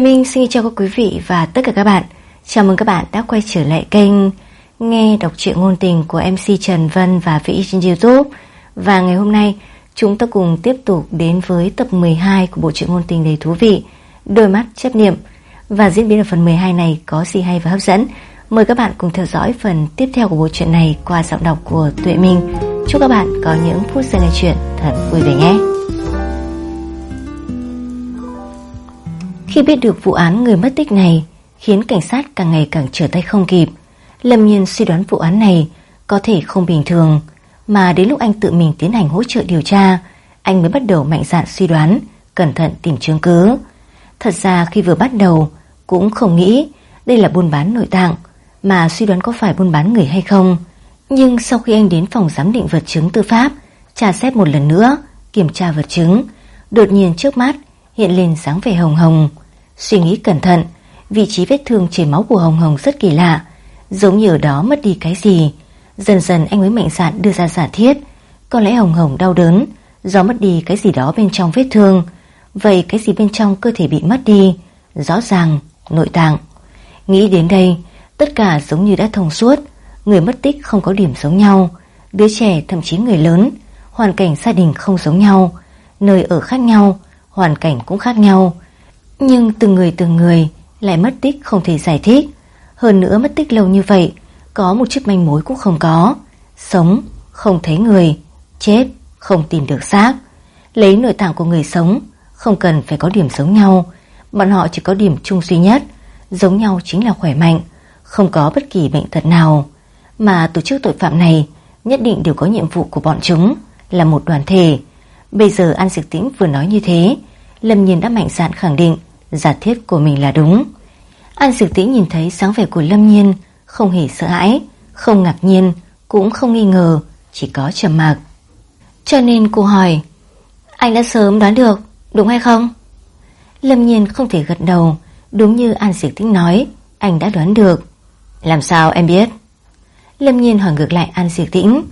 Minh xin chào các quý vị và tất cả các bạn. Chào mừng các bạn đã quay trở lại kênh nghe đọc truyện ngôn tình của MC Trần Vân và Vĩ trên YouTube. Và ngày hôm nay, chúng ta cùng tiếp tục đến với tập 12 của bộ truyện ngôn tình đầy thú vị, Đôi mắt chấp niệm. Và diễn biến ở phần 12 này có gì hay và hấp dẫn. Mời các bạn cùng theo dõi phần tiếp theo của bộ truyện này qua giọng đọc của Tuệ Minh. Chúc các bạn có những phút giây nghe chuyện thật vui vẻ nhé. Khi biết được vụ án người mất tích này khiến cảnh sát càng ngày càng trở tay không kịp, Lâm Nhiên suy đoán vụ án này có thể không bình thường, mà đến lúc anh tự mình tiến hành hỗ trợ điều tra, anh mới bắt đầu mạnh dạn suy đoán, cẩn thận tìm chứng cứ. Thật ra khi vừa bắt đầu, cũng không nghĩ đây là buôn bán nội tạng, mà suy đoán có phải buôn bán người hay không. Nhưng sau khi anh đến phòng giám định vật chứng tư pháp, tra xét một lần nữa, kiểm tra vật chứng, đột nhiên trước mắt hiện lên dáng vẻ hồng hồng. Suy nghĩ cẩn thận, vị trí vết thương chảy máu của Hồng Hồng rất kỳ lạ, giống như ở đó mất đi cái gì. Dần dần anh mới mạnh dạn đưa ra giả thiết, có lẽ Hồng Hồng đau đớn do mất đi cái gì đó bên trong vết thương. Vậy cái gì bên trong cơ thể bị mất đi? Rõ ràng, nội tạng. Nghĩ đến đây, tất cả giống như đã thông suốt, người mất tích không có điểm giống nhau, đứa trẻ thậm chí người lớn, hoàn cảnh gia đình không giống nhau, nơi ở khác nhau, hoàn cảnh cũng khác nhau. Nhưng từng người từng người lại mất tích không thể giải thích. Hơn nữa mất tích lâu như vậy, có một chút manh mối cũng không có. Sống, không thấy người, chết, không tìm được xác. Lấy nội tạng của người sống, không cần phải có điểm giống nhau. Bọn họ chỉ có điểm chung duy nhất, giống nhau chính là khỏe mạnh, không có bất kỳ bệnh tật nào. Mà tổ chức tội phạm này nhất định đều có nhiệm vụ của bọn chúng, là một đoàn thể. Bây giờ An Diệp Tĩnh vừa nói như thế, Lâm Nhiên đã mạnh dạn khẳng định giả thiết của mình là đúng. An Diệp Tĩnh nhìn thấy sáng vẻ của Lâm Nhiên, không hề sợ hãi, không ngạc nhiên, cũng không nghi ngờ, chỉ có trầm mặc. Cho nên cô hỏi, anh đã sớm đoán được, đúng hay không? Lâm Nhiên không thể gật đầu, đúng như An Diệp Tĩnh nói, anh đã đoán được. Làm sao em biết? Lâm Nhiên hỏi ngược lại An Diệp Tĩnh.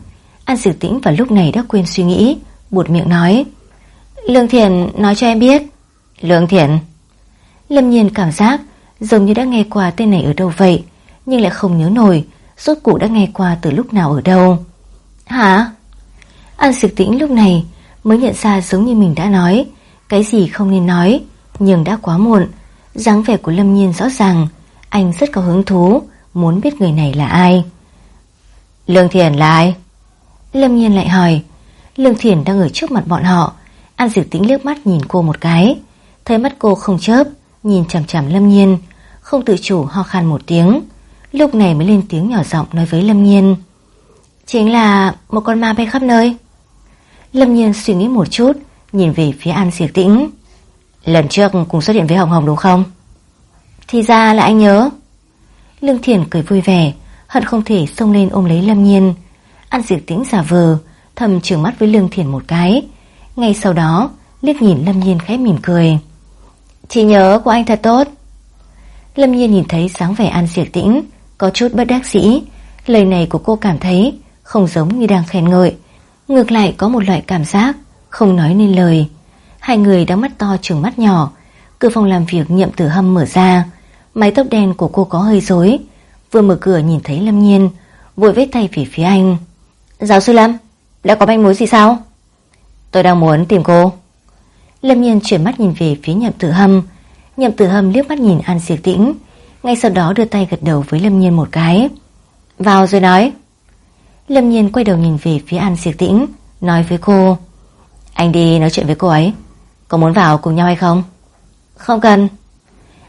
An Diệp Tĩnh vào lúc này đã quên suy nghĩ, buột miệng nói. Lương Thiện nói cho em biết. Lương Thiện. Lâm Nhiên cảm giác giống như đã nghe qua tên này ở đâu vậy, nhưng lại không nhớ nổi rốt cuộc đã nghe qua từ lúc nào ở đâu. Hả? An Sực Tĩnh lúc này mới nhận ra giống như mình đã nói, cái gì không nên nói, nhưng đã quá muộn. dáng vẻ của Lâm Nhiên rõ ràng, anh rất có hứng thú, muốn biết người này là ai. Lương Thiền là ai? Lâm Nhiên lại hỏi. Lương Thiền đang ở trước mặt bọn họ. An Diệp Tĩnh liếc mắt nhìn cô một cái. Thấy mắt cô không chớp, nhìn chằm chằm Lâm Nhiên, không tự chủ ho khan một tiếng. Lúc này mới lên tiếng nhỏ giọng nói với Lâm Nhiên. Chính là một con ma bay khắp nơi. Lâm Nhiên suy nghĩ một chút, nhìn về phía An Diệp Tĩnh. Lần trước cùng xuất hiện với Hồng Hồng đúng không? Thì ra là anh nhớ. Lương Thiền cười vui vẻ, hận không thể xông lên ôm lấy Lâm Nhiên. An Diệp Tĩnh giả vờ, thầm trường mắt với Lương Thiền một cái. Ngay sau đó, liếc nhìn Lâm Nhiên khẽ mỉm cười chỉ nhớ của anh thật tốt. Lâm Nhiên nhìn thấy sáng vẻ An Diệp Tĩnh, có chút bất đắc dĩ. Lời này của cô cảm thấy không giống như đang khen ngợi. Ngược lại có một loại cảm giác, không nói nên lời. Hai người đã mắt to trừng mắt nhỏ. Cửa phòng làm việc nhậm tử hâm mở ra. Mái tóc đen của cô có hơi rối. Vừa mở cửa nhìn thấy Lâm Nhiên, vội vết tay về phía anh. Giáo sư Lâm, đã có manh mối gì sao? Tôi đang muốn tìm cô. Lâm Nhiên chuyển mắt nhìn về phía nhậm tử hâm. Nhậm tử hâm liếc mắt nhìn An Diệp Tĩnh. Ngay sau đó đưa tay gật đầu với Lâm Nhiên một cái. Vào rồi nói. Lâm Nhiên quay đầu nhìn về phía An Diệp Tĩnh, nói với cô. Anh đi nói chuyện với cô ấy. Có muốn vào cùng nhau hay không? Không cần.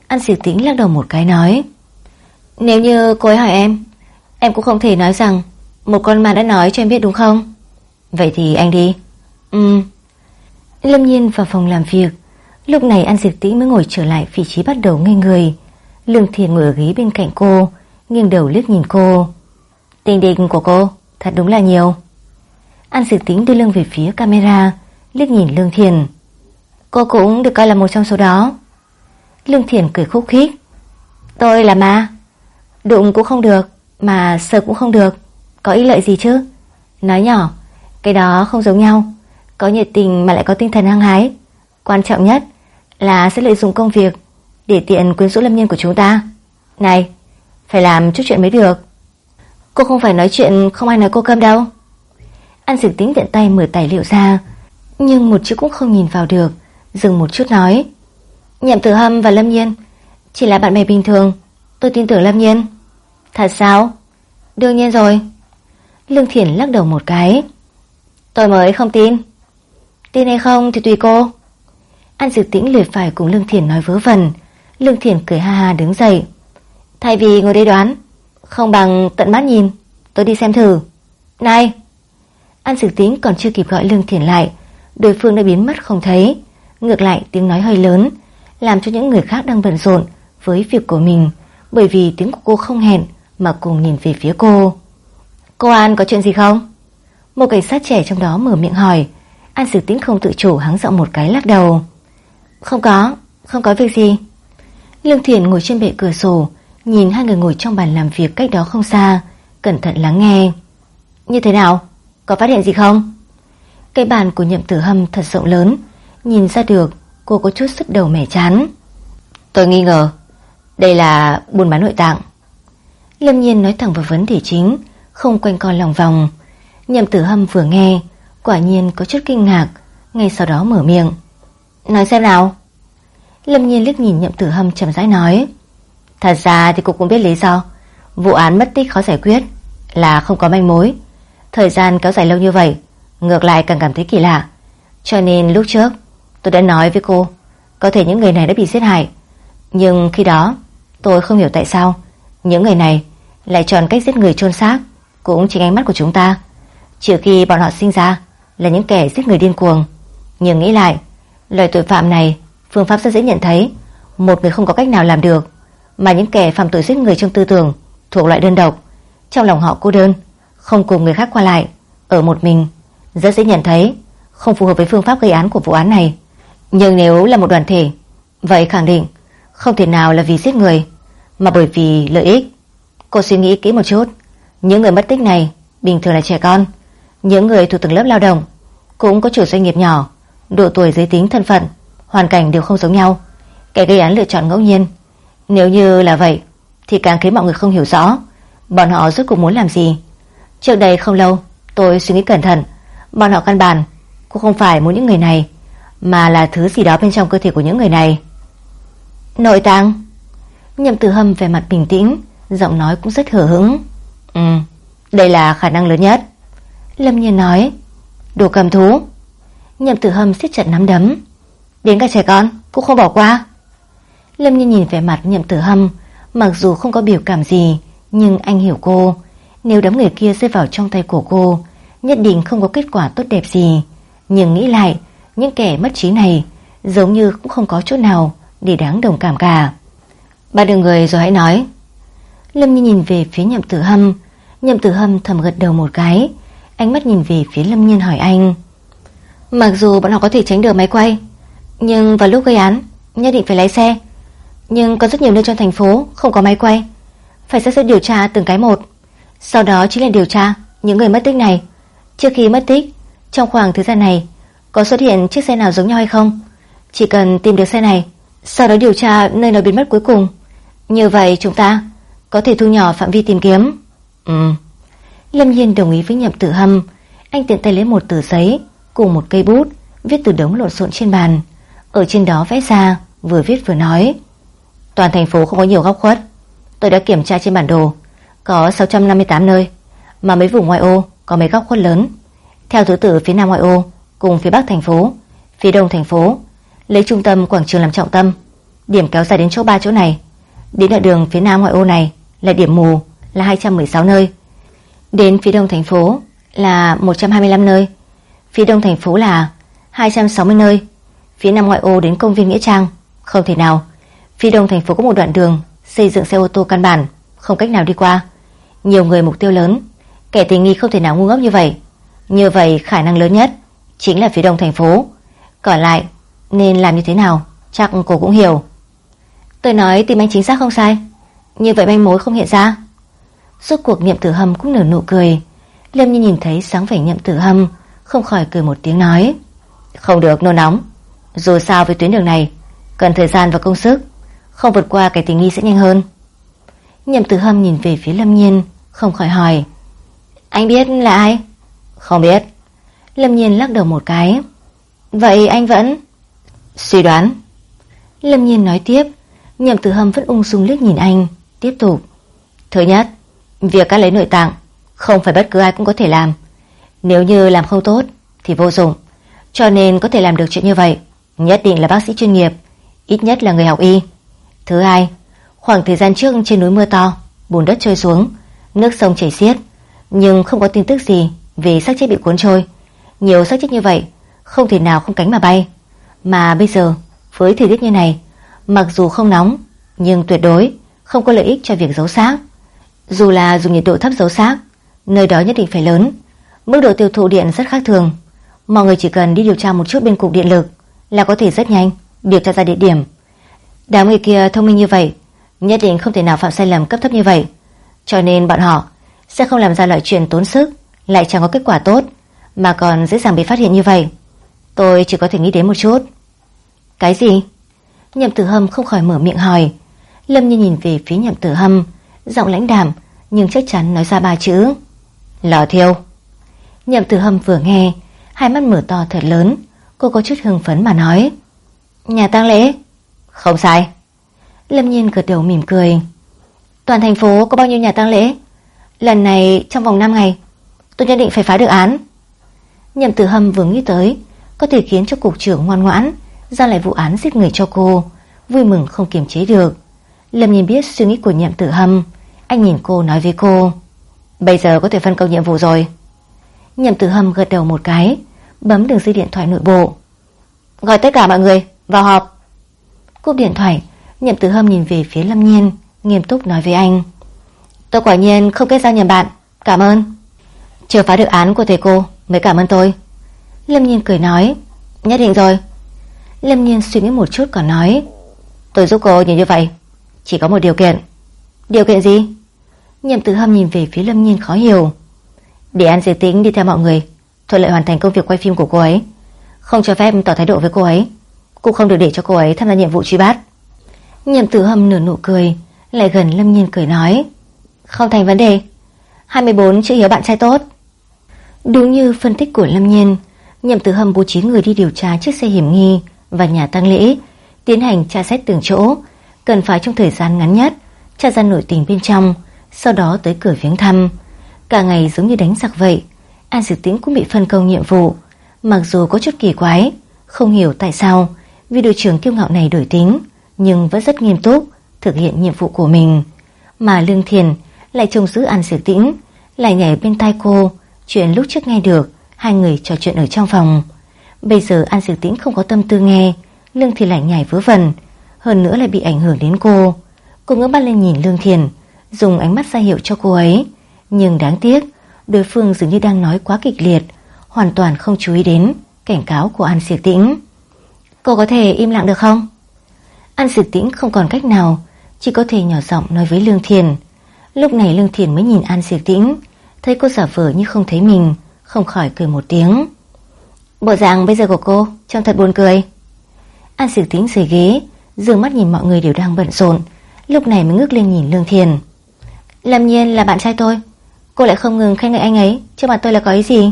An Diệp Tĩnh lắc đầu một cái nói. Nếu như cô ấy hỏi em, em cũng không thể nói rằng một con ma đã nói cho em biết đúng không? Vậy thì anh đi. Ừ. Lâm Nhiên vào phòng làm việc. Lúc này An Diệp Tĩnh mới ngồi trở lại vị trí bắt đầu ngây người. Lương Thiền ngồi ở ghế bên cạnh cô, nghiêng đầu liếc nhìn cô. Tình định của cô thật đúng là nhiều. An Diệp Tĩnh đưa lưng về phía camera, liếc nhìn Lương Thiền. Cô cũng được coi là một trong số đó. Lương Thiền cười khúc khích. Tôi là ma. Đụng cũng không được, mà sợ cũng không được. Có ý lợi gì chứ? Nói nhỏ, cái đó không giống nhau. Có nhiệt tình mà lại có tinh thần hăng hái. Quan trọng nhất là sẽ lợi dụng công việc Để tiện quyến rũ lâm nhân của chúng ta. Này, Phải làm chút chuyện mới được. Cô không phải nói chuyện không ai nói cô cơm đâu. An dược tính tiện tay mở tài liệu ra, Nhưng một chữ cũng không nhìn vào được, Dừng một chút nói. Nhậm tử hâm và lâm nhiên, Chỉ là bạn bè bình thường, Tôi tin tưởng lâm nhiên. Thật sao? Đương nhiên rồi. Lương Thiển lắc đầu một cái. Tôi mới không tin. Tin hay không thì tùy cô. An Dược Tĩnh lười phải cùng Lương Thiển nói vớ vẩn. Lương Thiển cười ha ha đứng dậy. Thay vì ngồi đây đoán, Không bằng tận mắt nhìn. Tôi đi xem thử. Này! An Dược Tĩnh còn chưa kịp gọi Lương Thiển lại, Đối phương đã biến mất không thấy. Ngược lại, tiếng nói hơi lớn, Làm cho những người khác đang bận rộn Với việc của mình, Bởi vì tiếng của cô không hẹn Mà cùng nhìn về phía cô. Cô An có chuyện gì không? Một cảnh sát trẻ trong đó mở miệng hỏi. An sử Tĩnh không tự chủ hắng giọng một cái lắc đầu. Không có, không có việc gì. Lương Thiện ngồi trên bệ cửa sổ Nhìn hai người ngồi trong bàn làm việc cách đó không xa Cẩn thận lắng nghe. Như thế nào? Có phát hiện gì không? Cái bàn của nhậm tử hâm thật rộng lớn Nhìn ra được cô có chút sức đầu mẻ chán. Tôi nghi ngờ Đây là buôn bán nội tạng. Lâm nhiên nói thẳng vào vấn đề chính Không quanh co lòng vòng. Nhậm tử hâm vừa nghe Quả nhiên có chút kinh ngạc, Ngay sau đó mở miệng. Nói xem nào. Lâm nhiên liếc nhìn nhậm tử hâm chậm rãi nói, Thật ra thì cô cũng biết lý do. Vụ án mất tích khó giải quyết, Là không có manh mối. Thời gian kéo dài lâu như vậy, Ngược lại càng cảm thấy kỳ lạ. Cho nên lúc trước, tôi đã nói với cô, Có thể những người này đã bị giết hại. Nhưng khi đó, tôi không hiểu tại sao, Những người này lại chọn cách giết người chôn xác, Cũng chính ánh mắt của chúng ta. Trừ khi bọn họ sinh ra là những kẻ giết người điên cuồng. Nhưng nghĩ lại, Loại tội phạm này, Phương pháp rất dễ nhận thấy. Một người không có cách nào làm được, Mà những kẻ phạm tội giết người trong tư tưởng Thuộc loại đơn độc. Trong lòng họ cô đơn, Không cùng người khác qua lại, Ở một mình, Rất dễ nhận thấy, Không phù hợp với phương pháp gây án của vụ án này. Nhưng nếu là một đoàn thể, Vậy khẳng định Không thể nào là vì giết người, Mà bởi vì lợi ích. Cô suy nghĩ kỹ một chút, Những người mất tích này Bình thường là trẻ con những người thuộc tầng lớp lao động cũng có chủ doanh nghiệp nhỏ, độ tuổi giới tính thân phận, hoàn cảnh đều không giống nhau. Kẻ gây án lựa chọn ngẫu nhiên. Nếu như là vậy, thì càng khiến mọi người không hiểu rõ bọn họ rốt cuộc muốn làm gì. Trước đây không lâu, tôi suy nghĩ cẩn thận, bọn họ căn bản cũng không phải muốn những người này, mà là thứ gì đó bên trong cơ thể của những người này. Nội tạng Nhậm tử hâm về mặt bình tĩnh, giọng nói cũng rất hở hững. Ừ, đây là khả năng lớn nhất. Lâm Nhiên nói, Đồ cầm thú. Nhậm tử hâm siết chặt nắm đấm, Đến cả trẻ con cũng không bỏ qua. Lâm Nhiên nhìn vẻ mặt nhậm tử hâm, Mặc dù không có biểu cảm gì, Nhưng anh hiểu cô. Nếu đám người kia rơi vào trong tay của cô, Nhất định không có kết quả tốt đẹp gì. Nhưng nghĩ lại, Những kẻ mất trí này Giống như cũng không có chỗ nào Để đáng đồng cảm cả. Ba đường người rồi hãy nói. Lâm Nhiên nhìn về phía nhậm tử hâm. Nhậm tử hâm thầm gật đầu một cái Ánh mắt nhìn về phía Lâm Nhiên hỏi anh. Mặc dù bọn họ có thể tránh được máy quay, Nhưng vào lúc gây án, Nhất định phải lái xe. Nhưng có rất nhiều nơi trong thành phố không có máy quay. Phải xét xét điều tra từng cái một. Sau đó chính là điều tra những người mất tích này. Trước khi mất tích, Trong khoảng thời gian này, Có xuất hiện chiếc xe nào giống nhau hay không? Chỉ cần tìm được xe này, Sau đó điều tra nơi nó biến mất cuối cùng. Như vậy chúng ta có thể thu nhỏ phạm vi tìm kiếm. Ừ. Lâm Hiên đồng ý với nhậm tử hâm. Anh tiện tay lấy một tờ giấy, Cùng một cây bút, Viết từ đống lộn xộn trên bàn. Ở trên đó vẽ ra, Vừa viết vừa nói, Toàn thành phố không có nhiều góc khuất. Tôi đã kiểm tra trên bản đồ, Có 658 nơi, Mà mấy vùng ngoại ô có mấy góc khuất lớn. Theo thứ tự phía nam ngoại ô, Cùng phía bắc thành phố, Phía đông thành phố, Lấy trung tâm quảng trường làm trọng tâm. Điểm kéo dài đến chỗ ba chỗ này. Đến đoạn đường phía nam ngoại ô này Là điểm mù, là 216 nơi. Đến phía đông thành phố là 125 nơi, phía đông thành phố là 260 nơi, phía nam ngoại ô đến công viên Nghĩa Trang, không thể nào. Phía đông thành phố có một đoạn đường xây dựng xe ô tô căn bản, không cách nào đi qua. Nhiều người mục tiêu lớn, kẻ tình nghi không thể nào ngu ngốc như vậy. Như vậy khả năng lớn nhất chính là phía đông thành phố. Còn lại nên làm như thế nào, chắc cô cũng hiểu. Tôi nói tìm anh chính xác không sai, như vậy manh mối không hiện ra. Suốt cuộc nhậm tử hâm cũng nở nụ cười. Lâm như nhìn thấy sáng vẻ nhậm tử hâm Không khỏi cười một tiếng nói, Không được, nôn nóng. Dù sao với tuyến đường này, Cần thời gian và công sức, Không vượt qua cái tình nghi sẽ nhanh hơn. Nhậm tử hâm nhìn về phía Lâm Nhiên, Không khỏi hỏi, Anh biết là ai? Không biết. Lâm Nhiên lắc đầu một cái, Vậy anh vẫn Suy đoán. Lâm Nhiên nói tiếp Nhậm tử hâm vẫn ung dung liếc nhìn anh, Tiếp tục, Thứ nhất Việc cắt lấy nội tạng Không phải bất cứ ai cũng có thể làm. Nếu như làm không tốt Thì vô dụng. Cho nên có thể làm được chuyện như vậy, Nhất định là bác sĩ chuyên nghiệp, Ít nhất là người học y. Thứ hai, Khoảng thời gian trước trên núi mưa to, Bùn đất trôi xuống, Nước sông chảy xiết, Nhưng không có tin tức gì Về xác chết bị cuốn trôi. Nhiều xác chết như vậy Không thể nào không cánh mà bay. Mà bây giờ, với thời tiết như này, Mặc dù không nóng, Nhưng tuyệt đối không có lợi ích cho việc giấu xác. Dù là dùng nhiệt độ thấp giấu xác, Nơi đó nhất định phải lớn. Mức độ tiêu thụ điện rất khác thường. Mọi người chỉ cần đi điều tra một chút bên cục điện lực Là có thể rất nhanh Điều tra ra địa điểm. Đám người kia thông minh như vậy, Nhất định không thể nào phạm sai lầm cấp thấp như vậy. Cho nên bọn họ Sẽ không làm ra loại chuyện tốn sức, Lại chẳng có kết quả tốt, Mà còn dễ dàng bị phát hiện như vậy. Tôi chỉ có thể nghĩ đến một chút. Cái gì? Nhậm tử hâm không khỏi mở miệng hỏi. Lâm như nhìn về phía nhậm tử hâm. Giọng lãnh đạm, Nhưng chắc chắn nói ra ba chữ. Lò thiêu. Nhậm tử hâm vừa nghe, Hai mắt mở to thật lớn, Cô có chút hưng phấn mà nói. Nhà tang lễ. Không sai. Lâm Nhiên gật đầu mỉm cười. Toàn thành phố có bao nhiêu nhà tang lễ? Lần này trong vòng 5 ngày, Tôi nhất định phải phá được án. Nhậm tử hâm vừa nghĩ tới, Có thể khiến cho cục trưởng ngoan ngoãn Ra lại vụ án giết người cho cô, Vui mừng không kiềm chế được. Lâm Nhiên biết suy nghĩ của nhậm tử hâm anh nhìn cô nói với cô, Bây giờ có thể phân công nhiệm vụ rồi. Nhậm tử hâm gật đầu một cái, Bấm đường dây điện thoại nội bộ. Gọi tất cả mọi người vào họp. Cúp điện thoại, Nhậm tử hâm nhìn về phía Lâm Nhiên, Nghiêm túc nói với anh, Tôi quả nhiên không kết giao nhầm bạn, Cảm ơn. Chờ phá được án của thầy cô, Mới cảm ơn tôi. Lâm Nhiên cười nói, Nhất định rồi. Lâm Nhiên suy nghĩ một chút còn nói, Tôi giúp cô nhiều như vậy, Chỉ có một điều kiện. Điều kiện gì? Nhậm tử hâm nhìn về phía Lâm Nhiên khó hiểu. Để An Diệp Tĩnh đi theo mọi người, Thuận lợi hoàn thành công việc quay phim của cô ấy. Không cho phép tỏ thái độ với cô ấy. Cũng không được để cho cô ấy tham gia nhiệm vụ truy bắt. Nhậm tử hâm nửa nụ cười, Lại gần Lâm Nhiên cười nói, Không thành vấn đề. 24 chữ hiếu bạn trai tốt. Đúng như phân tích của Lâm Nhiên, Nhậm tử hâm bố trí người đi điều tra chiếc xe hiểm nghi Và nhà tăng lễ, Tiến hành tra xét từng chỗ, Cần phải trong thời gian ngắn nhất, Tra ra nội tình bên trong sau đó tới cửa viếng thăm Cả ngày giống như đánh giặc vậy An Diệp Tĩnh cũng bị phân công nhiệm vụ Mặc dù có chút kỳ quái Không hiểu tại sao Vì đội trưởng kiêu ngạo này đổi tính nhưng vẫn rất nghiêm túc thực hiện nhiệm vụ của mình. Mà Lương Thiền lại trông giữ An Diệp Tĩnh, lại nhảy bên tai cô, chuyện lúc trước nghe được, hai người trò chuyện ở trong phòng. Bây giờ An Diệp Tĩnh không có tâm tư nghe, Lương Thiền lại nhảy vớ vẩn, hơn nữa lại bị ảnh hưởng đến cô. Cô ngỡ bắt lên nhìn Lương Thiền, dùng ánh mắt ra hiệu cho cô ấy. Nhưng đáng tiếc, đối phương dường như đang nói quá kịch liệt, hoàn toàn không chú ý đến cảnh cáo của An Diệp Tĩnh. Cô có thể im lặng được không? An Sử Tĩnh không còn cách nào Chỉ có thể nhỏ giọng nói với Lương Thiền Lúc này Lương Thiền mới nhìn An Sử Tĩnh Thấy cô giả vờ như không thấy mình Không khỏi cười một tiếng Bộ dạng bây giờ của cô Trông thật buồn cười An Sử Tĩnh rời ghế Dương mắt nhìn mọi người đều đang bận rộn Lúc này mới ngước lên nhìn Lương Thiền Lâm nhiên là bạn trai tôi. Cô lại không ngừng khen ngợi anh ấy Chứ mà tôi là có ý gì?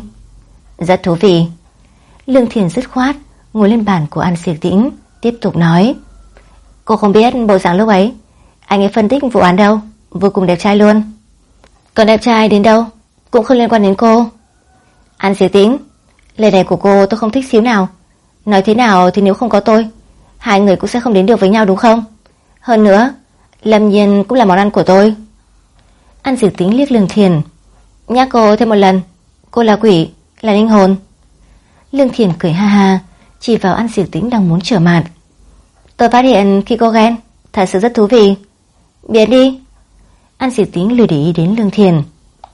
Rất thú vị. Lương Thiền dứt khoát, Ngồi lên bàn của An Siệt Tĩnh, Tiếp tục nói. Cô không biết bộ dạng lúc ấy. Anh ấy phân tích vụ án đâu? Vô cùng đẹp trai luôn. Còn đẹp trai đến đâu? Cũng không liên quan đến cô. An Siệt Tĩnh, Lời này của cô tôi không thích xíu nào. Nói thế nào thì nếu không có tôi, Hai người cũng sẽ không đến được với nhau đúng không? Hơn nữa, Lâm nhiên cũng là món ăn của tôi. An Diệu tính liếc lương thiền. Nhắc cô thêm một lần. Cô là quỷ, là linh hồn. Lương thiền cười ha ha Chỉ vào An Diệu tính đang muốn trở mặt. Tôi phát hiện khi cô ghen Thật sự rất thú vị. Biết đi. An Diệu tính lười để ý đến Lương Thiền.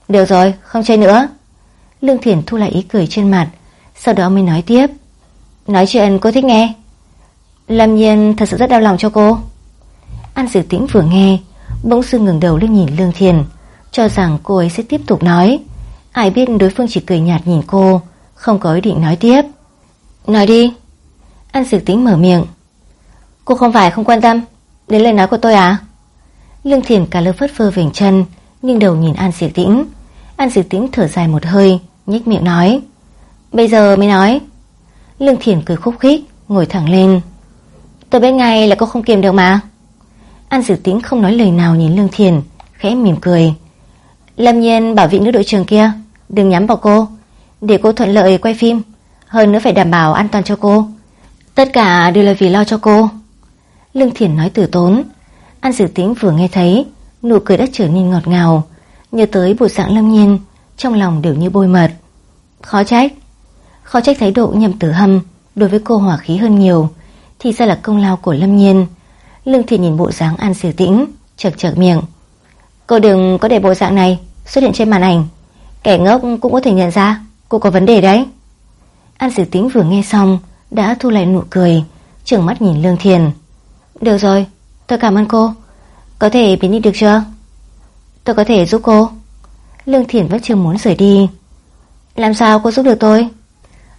Được rồi không chơi nữa. Lương Thiền thu lại ý cười trên mặt Sau đó mới nói tiếp. Nói chuyện cô thích nghe. Lâm nhiên thật sự rất đau lòng cho cô. An Diệu tĩnh vừa nghe Bỗng dưng ngừng đầu lên nhìn Lương Thiền. Cho rằng cô ấy sẽ tiếp tục nói Ai biết đối phương chỉ cười nhạt nhìn cô Không có ý định nói tiếp Nói đi An Dược tĩnh mở miệng Cô không phải không quan tâm đến lời nói của tôi à? Lương Thiền cả lơ phất phơ vểnh chân, nhưng đầu nhìn An Diệp Tĩnh. An Diệp Tĩnh thở dài một hơi, nhếch miệng nói. Bây giờ mới nói. Lương Thiền cười khúc khích, ngồi thẳng lên. Tôi biết ngay là cô không kiềm được mà. An Diệp Tĩnh không nói lời nào nhìn Lương Thiền, khẽ mỉm cười. Lâm nhiên bảo vị nữ đội trưởng kia, đừng nhắm vào cô, để cô thuận lợi quay phim. Hơn nữa phải đảm bảo an toàn cho cô. Tất cả đều là vì lo cho cô. Lương Thiển nói từ tốn. An Diệp Tĩnh vừa nghe thấy, nụ cười đã trở nên ngọt ngào. Nhớ tới bộ dạng lâm nhiên, trong lòng đều như bôi mật. Khó trách. Khó trách thái độ nhầm tử hâm đối với cô hỏa khí hơn nhiều. Thì ra là công lao của lâm nhiên. Lương Thiển nhìn bộ dáng An Diệp Tĩnh, chật chật miệng. Cô đừng có để bộ dạng này xuất hiện trên màn ảnh. Kẻ ngốc cũng có thể nhận ra cô có vấn đề đấy. An Sử Tĩnh vừa nghe xong đã thu lại nụ cười, trường mắt nhìn Lương Thiền. Được rồi, tôi cảm ơn cô. Có thể biến đi được chưa? Tôi có thể giúp cô. Lương Thiền vẫn chưa muốn rời đi. Làm sao cô giúp được tôi?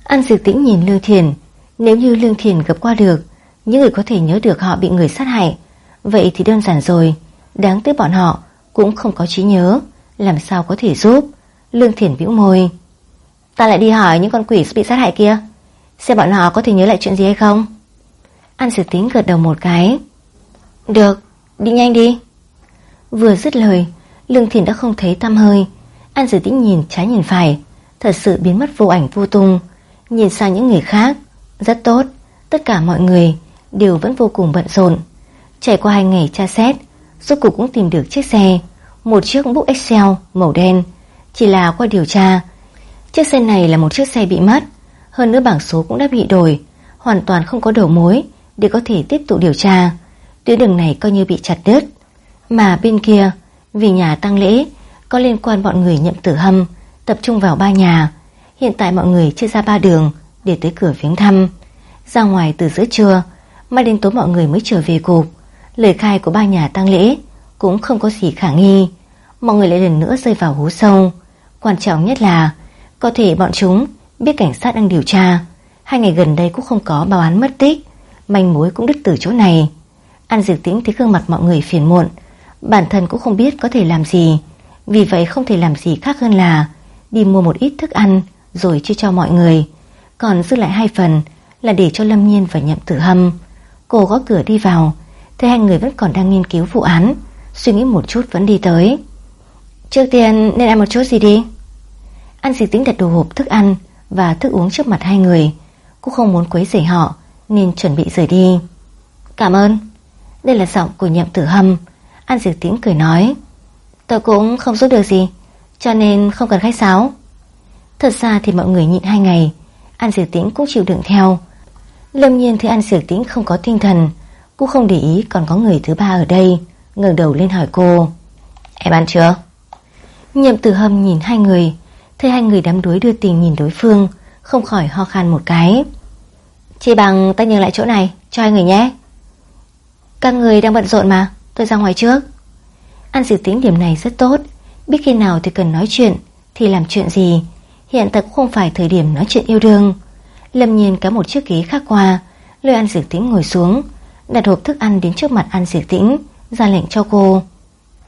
An Sử Tĩnh nhìn Lương Thiền. Nếu như Lương Thiền gặp qua được, những người có thể nhớ được họ bị người sát hại, vậy thì đơn giản rồi. Đáng tiếc bọn họ cũng không có trí nhớ, làm sao có thể giúp. Lương Thiền bĩu môi. Ta lại đi hỏi những con quỷ bị sát hại kia, xem bọn họ có thể nhớ lại chuyện gì hay không. An Sử Tính gật đầu một cái. Được, đi nhanh đi. Vừa dứt lời, Lương Thiền đã không thấy tăm hơi. An Sử Tính nhìn trái nhìn phải, thật sự biến mất vô ảnh vô tung. Nhìn sang những người khác, rất tốt, tất cả mọi người đều vẫn vô cùng bận rộn. Trải qua hai ngày tra xét, Suốt cuộc cũng tìm được chiếc xe, một chiếc bút Excel màu đen. Chỉ là qua điều tra, chiếc xe này là một chiếc xe bị mất, hơn nữa bảng số cũng đã bị đổi, hoàn toàn không có đầu mối để có thể tiếp tục điều tra. Tuyến đường này coi như bị chặt đứt. Mà bên kia, vì nhà tăng lễ có liên quan bọn người nhậm tử hâm tập trung vào ba nhà. Hiện tại mọi người chưa ra ba đường để tới cửa viếng thăm. Ra ngoài từ giữa trưa, mai đến tối mọi người mới trở về cục. Lời khai của ba nhà tăng lễ cũng không có gì khả nghi. Mọi người lại lần nữa rơi vào hố sâu. Quan trọng nhất là có thể bọn chúng biết cảnh sát đang điều tra. Hai ngày gần đây cũng không có báo án mất tích. Manh mối cũng đứt từ chỗ này. An Dược Tĩnh thấy gương mặt mọi người phiền muộn. Bản thân cũng không biết có thể làm gì. Vì vậy không thể làm gì khác hơn là đi mua một ít thức ăn rồi chia cho mọi người. Còn giữ lại hai phần là để cho Lâm Nhiên và Nhậm Tử Hâm. Cô gõ cửa đi vào, thấy hai người vẫn còn đang nghiên cứu vụ án, suy nghĩ một chút vẫn đi tới. Trước tiên nên ăn một chút gì đi. Ăn Dịch tính đặt đồ hộp thức ăn và thức uống trước mặt hai người. cũng không muốn quấy rầy họ nên chuẩn bị rời đi. Cảm ơn. Đây là giọng của Nhậm Tử Hâm. An Dịch Tĩnh cười nói. Tôi cũng không giúp được gì, cho nên không cần khách sáo. Thật ra thì mọi người nhịn hai ngày, An Diệp Tĩnh cũng chịu đựng theo. Lâm nhiên thấy An Diệp Tĩnh không có tinh thần, cũng không để ý còn có người thứ ba ở đây, ngẩng đầu lên hỏi cô. Em ăn chưa? Nhậm tử hâm nhìn hai người, thấy hai người đám đuối đưa tình nhìn đối phương, không khỏi ho khan một cái. Chỉ bằng ta nhường lại chỗ này, cho hai người nhé. Các người đang bận rộn mà, tôi ra ngoài trước. An dự tính điểm này rất tốt, biết khi nào thì cần nói chuyện, thì làm chuyện gì. Hiện tại cũng không phải thời điểm nói chuyện yêu đương. Lâm nhiên cả một chiếc ghế khác qua, lôi An dự tính ngồi xuống, đặt hộp thức ăn đến trước mặt An Diệp Tĩnh, ra lệnh cho cô.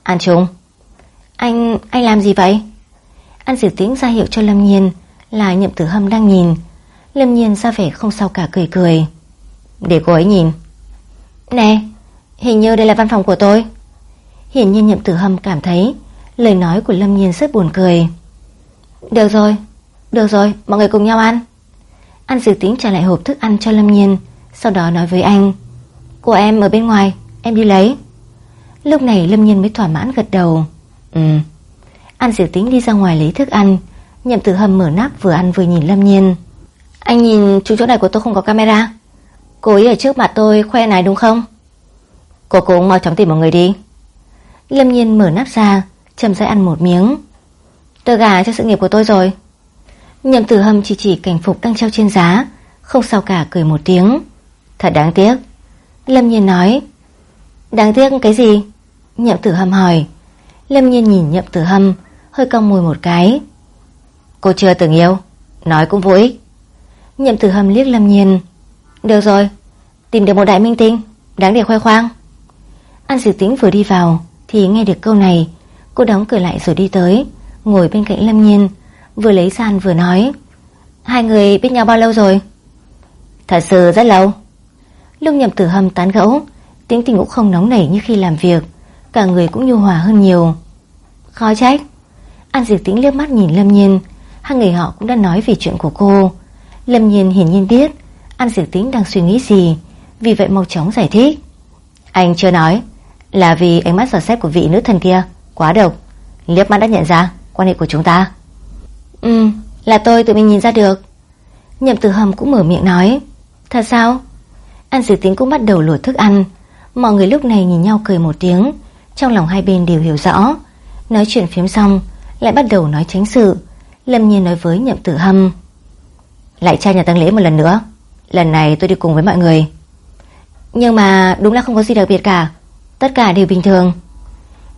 An Trung, anh, anh làm gì vậy? An Diệp Tĩnh ra hiệu cho Lâm Nhiên là nhậm tử hâm đang nhìn. Lâm Nhiên ra vẻ không sao cả cười cười. Để cô ấy nhìn. Nè, hình như đây là văn phòng của tôi. Hiển nhiên nhậm tử hâm cảm thấy lời nói của Lâm Nhiên rất buồn cười. Được rồi, được rồi, mọi người cùng nhau ăn. An Diệp Tĩnh trả lại hộp thức ăn cho Lâm Nhiên, sau đó nói với anh. Của em ở bên ngoài, em đi lấy. Lúc này Lâm Nhiên mới thỏa mãn gật đầu. Ừ. An Diệu Tính đi ra ngoài lấy thức ăn. Nhậm tử hầm mở nắp vừa ăn vừa nhìn Lâm Nhiên. Anh nhìn chú chỗ này của tôi không có camera. Cô ấy ở trước mặt tôi khoe này đúng không? Cô cũng mau chóng tìm một người đi. Lâm Nhiên mở nắp ra chầm rãi ăn một miếng. Tôi gà cho sự nghiệp của tôi rồi. Nhậm tử hầm chỉ chỉ cảnh phục đang treo trên giá Không sao cả cười một tiếng. Thật đáng tiếc. Lâm Nhiên nói, Đáng tiếc cái gì? Nhậm tử Hâm hỏi. Lâm Nhiên nhìn nhậm tử hâm, Hơi cong môi một cái. Cô chưa từng yêu, Nói cũng vô ích. Nhậm tử hâm liếc Lâm Nhiên. Được rồi, Tìm được một đại minh tinh, Đáng để khoe khoang. An Diệp Tĩnh vừa đi vào, Thì nghe được câu này, Cô đóng cửa lại rồi đi tới, Ngồi bên cạnh Lâm Nhiên, Vừa lấy sàn vừa nói, Hai người biết nhau bao lâu rồi? Thật sự rất lâu. Lúc nhậm tử hâm tán gẫu. Tính tình cũng không nóng nảy như khi làm việc. Cả người cũng nhu hòa hơn nhiều. Khó trách. An Diệp Tĩnh liếc mắt nhìn Lâm Nhiên. Hai người họ cũng đã nói về chuyện của cô. Lâm Nhiên hiển nhiên biết An Diệp Tĩnh đang suy nghĩ gì, Vì vậy mau chóng giải thích. Anh chưa nói Là vì ánh mắt giò xét của vị nữ thần kia Quá độc. Liếc mắt đã nhận ra quan hệ của chúng ta. Ừ là tôi tự mình nhìn ra được. Nhậm tử hầm cũng mở miệng nói, Thật sao? An Diệp tính cũng bắt đầu lùa thức ăn. Mọi người lúc này nhìn nhau cười một tiếng. Trong lòng hai bên đều hiểu rõ. Nói chuyện phiếm xong, Lại bắt đầu nói tránh sự. Lâm nhiên nói với nhậm tử hâm, Lại tra nhà tăng lễ một lần nữa. Lần này tôi đi cùng với mọi người. Nhưng mà đúng là không có gì đặc biệt cả. Tất cả đều bình thường.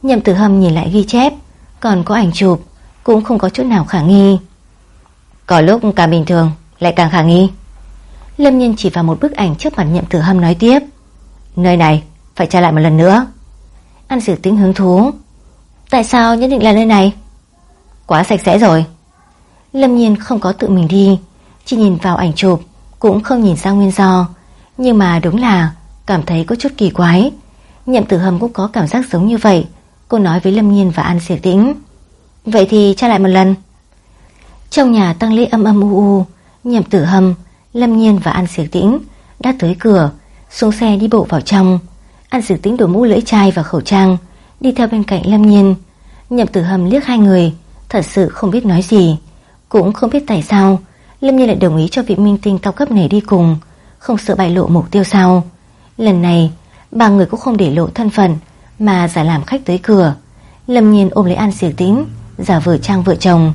Nhậm tử hâm nhìn lại ghi chép, Còn có ảnh chụp, Cũng không có chút nào khả nghi. Có lúc càng bình thường, Lại càng khả nghi. Lâm Nhân chỉ vào một bức ảnh trước mặt nhậm tử hâm nói tiếp. Nơi này, phải tra lại một lần nữa. Ăn sử tính hứng thú. Tại sao nhất định là nơi này? Quá sạch sẽ rồi. Lâm Nhiên không có tự mình đi, Chỉ nhìn vào ảnh chụp, Cũng không nhìn ra nguyên do. Nhưng mà đúng là cảm thấy có chút kỳ quái. Nhậm tử hầm cũng có cảm giác giống như vậy. Cô nói với Lâm Nhiên và An Diệp Tĩnh. Vậy thì tra lại một lần. Trong nhà tăng lễ âm âm u u Nhậm tử hầm Lâm Nhiên và An Diệp Tĩnh Đã tới cửa, Xuống xe đi bộ vào trong. An Diệp Tĩnh đổi mũ lưỡi chai và khẩu trang, Đi theo bên cạnh Lâm Nhiên. Nhậm tử hầm liếc hai người, Thật sự không biết nói gì. Cũng không biết tại sao, Lâm Nhiên lại đồng ý cho vị minh tinh cao cấp này đi cùng, Không sợ bại lộ mục tiêu sao. Lần này, Ba người cũng không để lộ thân phận, Mà giả làm khách tới cửa. Lâm Nhiên ôm lấy An Diệp Tĩnh, Giả vờ trang vợ chồng.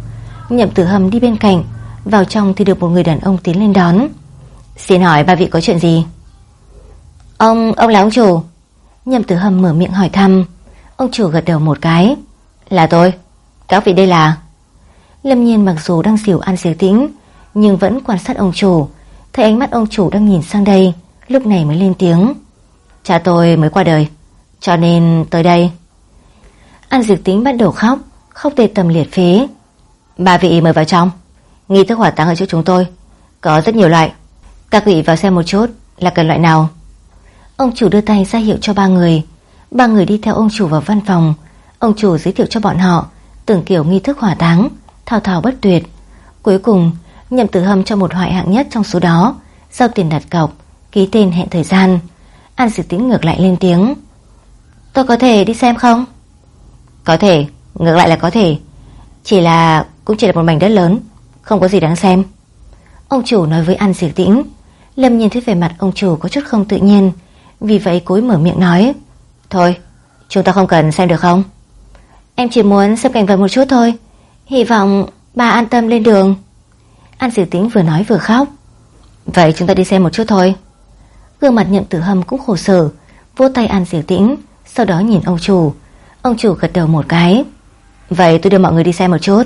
Nhậm tử hầm đi bên cạnh vào trong thì được một người đàn ông tiến lên đón. Xin hỏi ba vị có chuyện gì? Ông, ông là ông chủ. Nhâm tử hầm mở miệng hỏi thăm. Ông chủ gật đầu một cái. Là tôi. Các vị đây là? Lâm nhiên mặc dù đang xỉu ăn xỉu tĩnh Nhưng vẫn quan sát ông chủ Thấy ánh mắt ông chủ đang nhìn sang đây Lúc này mới lên tiếng. Cha tôi mới qua đời Cho nên tới đây. An Diệp Tính bắt đầu khóc Khóc tê tầm liệt phế. Bà vị mời vào trong. Nghi thức hỏa táng ở chỗ chúng tôi, Có rất nhiều loại. Các vị vào xem một chút là cần loại nào. Ông chủ đưa tay ra hiệu cho ba người. Ba người đi theo ông chủ vào văn phòng. Ông chủ giới thiệu cho bọn họ Từng kiểu nghi thức hỏa táng, Thao thao bất tuyệt. Cuối cùng, nhậm tử hâm cho một hoại hạng nhất trong số đó, Giao tiền đặt cọc, Ký tên hẹn thời gian. An sử tính ngược lại lên tiếng. Tôi có thể đi xem không? Có thể, Ngược lại là có thể. Chỉ là cũng chỉ là một mảnh đất lớn. Không có gì đáng xem. Ông chủ nói với An Diệp Tĩnh. Lâm nhìn thấy vẻ mặt ông chủ có chút không tự nhiên. Vì vậy cối mở miệng nói. Thôi, chúng ta không cần xem được không? Em chỉ muốn xem cảnh vật một chút thôi. Hy vọng bà an tâm lên đường. An Diệp Tĩnh vừa nói vừa khóc. Vậy chúng ta đi xem một chút thôi. Gương mặt nhậm tử hâm cũng khổ sở. Vô tay An Diệp Tĩnh, Sau đó nhìn ông chủ. Ông chủ gật đầu một cái. Vậy tôi đưa mọi người đi xem một chút.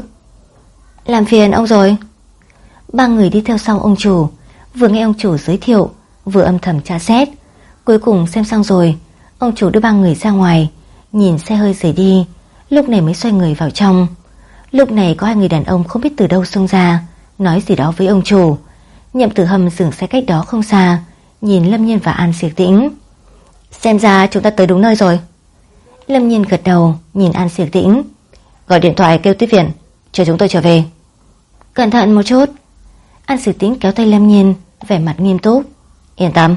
Làm phiền ông rồi. Ba người đi theo sau ông chủ, Vừa nghe ông chủ giới thiệu, Vừa âm thầm tra xét. Cuối cùng xem xong rồi, Ông chủ đưa ba người ra ngoài, Nhìn xe hơi rời đi, Lúc này mới xoay người vào trong. Lúc này có hai người đàn ông không biết từ đâu xông ra, Nói gì đó với ông chủ. Nhậm tử hầm dừng xe cách đó không xa, Nhìn Lâm Nhiên và An Siệt Tĩnh. Xem ra chúng ta tới đúng nơi rồi. Lâm Nhiên gật đầu, Nhìn An Siệt Tĩnh. Gọi điện thoại kêu tiếp viện, Chờ chúng tôi trở về. Cẩn thận một chút. An Sĩ Tĩnh kéo tay Lâm Nhiên, Vẻ mặt nghiêm túc. Yên tâm.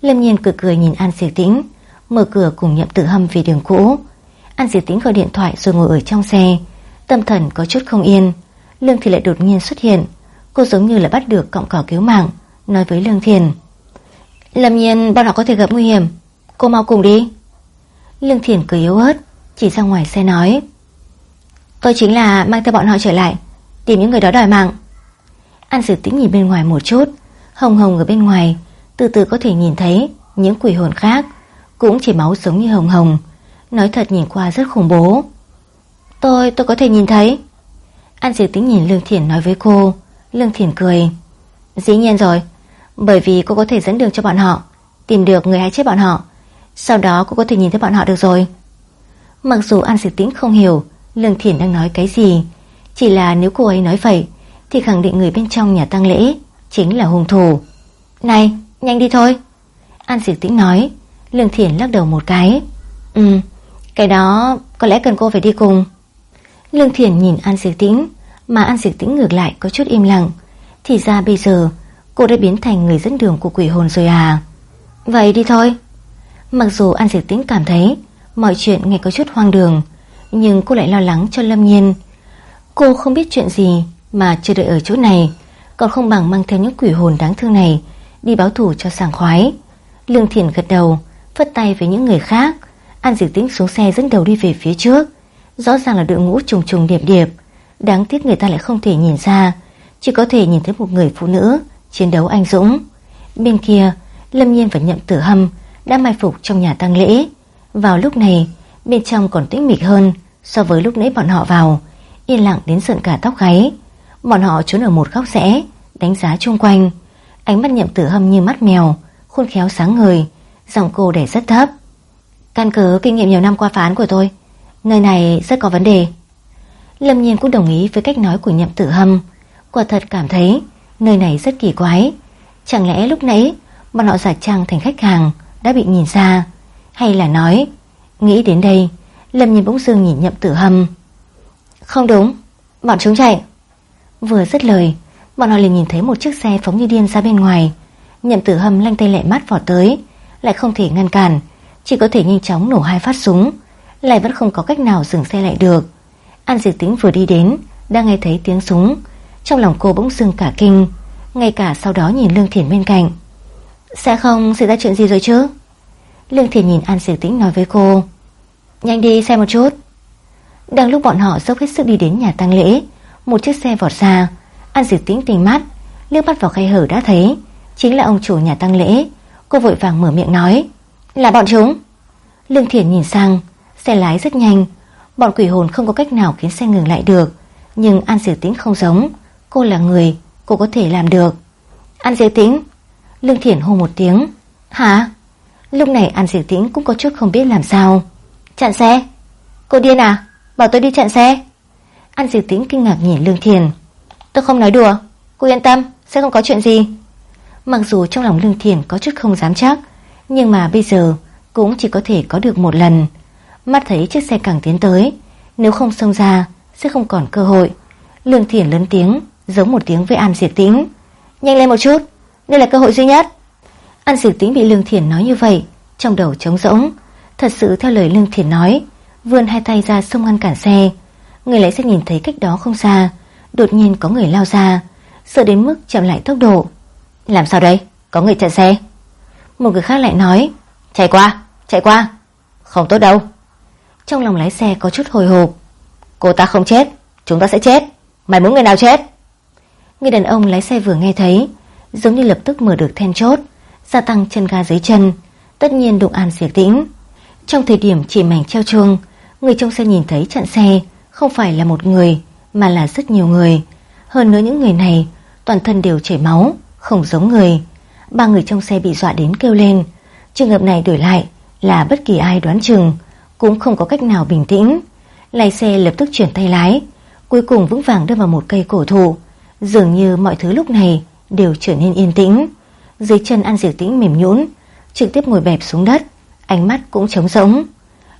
Lâm Nhiên cười cười nhìn An Sĩ Tĩnh, Mở cửa cùng nhậm tử hâm về đường cũ. An Sĩ Tĩnh gọi điện thoại rồi ngồi ở trong xe. Tâm thần có chút không yên, Lương thì lại đột nhiên xuất hiện. Cô giống như là bắt được cọng cỏ cứu mạng, Nói với Lương Thiền Lâm nhiên, bọn họ có thể gặp nguy hiểm. Cô mau cùng đi. Lương Thiền cười yếu ớt, Chỉ ra ngoài xe nói. Tôi chính là mang theo bọn họ trở lại. Tìm những người đó đòi mạng. An sử Tĩnh nhìn bên ngoài một chút Hồng hồng ở bên ngoài Từ từ có thể nhìn thấy những quỷ hồn khác Cũng chỉ máu giống như hồng hồng. Nói thật nhìn qua rất khủng bố. Tôi, tôi có thể nhìn thấy. An sử tĩnh nhìn Lương Thiển nói với cô. Lương Thiển cười. Dĩ nhiên rồi Bởi vì cô có thể dẫn đường cho bọn họ Tìm được người hãy chết bọn họ. Sau đó cô có thể nhìn thấy bọn họ được rồi. Mặc dù An sử Tĩnh không hiểu Lương Thiển đang nói cái gì chỉ là nếu cô ấy nói vậy, Thì khẳng định người bên trong nhà tang lễ Chính là hung thủ. Này, nhanh đi thôi. An Diệp Tĩnh nói, Lương Thiển lắc đầu một cái. Ừ cái đó có lẽ cần cô phải đi cùng. Lương Thiển nhìn An Diệp Tĩnh, Mà An Diệp Tĩnh ngược lại có chút im lặng. Thì ra bây giờ, Cô đã biến thành người dẫn đường của quỷ hồn rồi à? Vậy đi thôi. Mặc dù An Diệp Tĩnh cảm thấy Mọi chuyện nghe có chút hoang đường, Nhưng cô lại lo lắng cho Lâm Nhiên. Cô không biết chuyện gì Mà chờ đợi ở chỗ này, Còn không bằng mang theo những quỷ hồn đáng thương này Đi báo thủ cho sảng khoái. Lương Thiển gật đầu, Phất tay với những người khác. An Diệp Tĩnh xuống xe dẫn đầu đi về phía trước. Rõ ràng là đội ngũ trùng trùng điệp điệp. Đáng tiếc người ta lại không thể nhìn ra, Chỉ có thể nhìn thấy một người phụ nữ Chiến đấu anh dũng. Bên kia, Lâm Nhiên và Nhậm Tử Hâm Đã mai phục trong nhà tang lễ. Vào lúc này, bên trong còn tĩnh mịch hơn So với lúc nãy bọn họ vào. Yên lặng đến sợn cả tóc gáy. Bọn họ trốn ở một góc rẽ, Đánh giá chung quanh. Ánh mắt Nhậm Tử Hâm như mắt mèo, Khuôn khéo sáng người Giọng cô để rất thấp. Căn cứ kinh nghiệm nhiều năm qua phán của tôi, Nơi này rất có vấn đề. Lâm Nhiên cũng đồng ý với cách nói của nhậm tử hâm. Quả thật cảm thấy Nơi này rất kỳ quái. Chẳng lẽ lúc nãy Bọn họ giả trang thành khách hàng Đã bị nhìn ra Hay là nói, Nghĩ đến đây, Lâm Nhiên bỗng dưng nhìn nhậm tử hâm. Không đúng Bọn chúng chạy Vừa dứt lời Bọn họ liền nhìn thấy một chiếc xe phóng như điên ra bên ngoài Nhậm tử hâm lanh tay lẹ mắt vỏ tới Lại không thể ngăn cản Chỉ có thể nhanh chóng nổ hai phát súng lại vẫn không có cách nào dừng xe lại được. An diệt tính vừa đi đến, đang nghe thấy tiếng súng, trong lòng cô bỗng dưng cả kinh, ngay cả sau đó nhìn Lương Thiển bên cạnh. Sẽ không xảy ra chuyện gì rồi chứ? Lương Thiển nhìn An Diệp Tĩnh nói với cô, nhanh đi xem một chút. Đang lúc bọn họ dốc hết sức đi đến nhà tang lễ, một chiếc xe vọt ra, An Diệp Tĩnh tình mắt, liếc mắt vào khay hở đã thấy, chính là ông chủ nhà tang lễ. Cô vội vàng mở miệng nói, là bọn chúng. Lương Thiển nhìn sang, Xe lái rất nhanh. Bọn quỷ hồn không có cách nào khiến xe ngừng lại được Nhưng An Diệp Tĩnh không giống. Cô là người Cô có thể làm được. An Diệp Tĩnh. Lương Thiển hô một tiếng Hả? Lúc này An Diệp Tĩnh cũng có chút không biết làm sao. Chặn xe. Cô điên à? Bảo tôi đi chặn xe. An Diệp Tĩnh kinh ngạc nhìn Lương Thiền. Tôi không nói đùa. Cô yên tâm, Sẽ không có chuyện gì. Mặc dù trong lòng Lương Thiền có chút không dám chắc, Nhưng mà bây giờ Cũng chỉ có thể có được một lần. Mắt thấy chiếc xe càng tiến tới, Nếu không xông ra, Sẽ không còn cơ hội. Lương thiền lớn tiếng, Giống một tiếng với An Diệt Tĩnh. Nhanh lên một chút, Đây là cơ hội duy nhất. An Diệt Tĩnh bị Lương thiền nói như vậy, Trong đầu trống rỗng. Thật sự theo lời Lương thiền nói Vươn hai tay ra xông ngăn cản xe. Người lái xe nhìn thấy cách đó không xa Đột nhiên có người lao ra Sợ đến mức chậm lại tốc độ. Làm sao đây? Có người chặn xe? Một người khác lại nói Chạy qua, chạy qua. Không tốt đâu. Trong lòng lái xe có chút hồi hộp. Cô ta không chết Chúng ta sẽ chết. Mày muốn người nào chết? Người đàn ông lái xe vừa nghe thấy Giống như lập tức mở được then chốt Gia tăng chân ga dưới chân Tất nhiên đụng an diệt tĩnh. Trong thời điểm chỉ mảnh treo chuông Người trong xe nhìn thấy chặn xe Không phải là một người Mà là rất nhiều người Hơn nữa những người này Toàn thân đều chảy máu Không giống người Ba người trong xe bị dọa đến kêu lên Trường hợp này đổi lại là bất kỳ ai đoán chừng cũng không có cách nào bình tĩnh. Lái xe lập tức chuyển tay lái, cuối cùng vững vàng đâm vào một cây cổ thụ. Dường như mọi thứ lúc này đều trở nên yên tĩnh. Dưới chân An Diệp Tĩnh mềm nhũn, trực tiếp ngồi bẹp xuống đất, ánh mắt cũng trống rỗng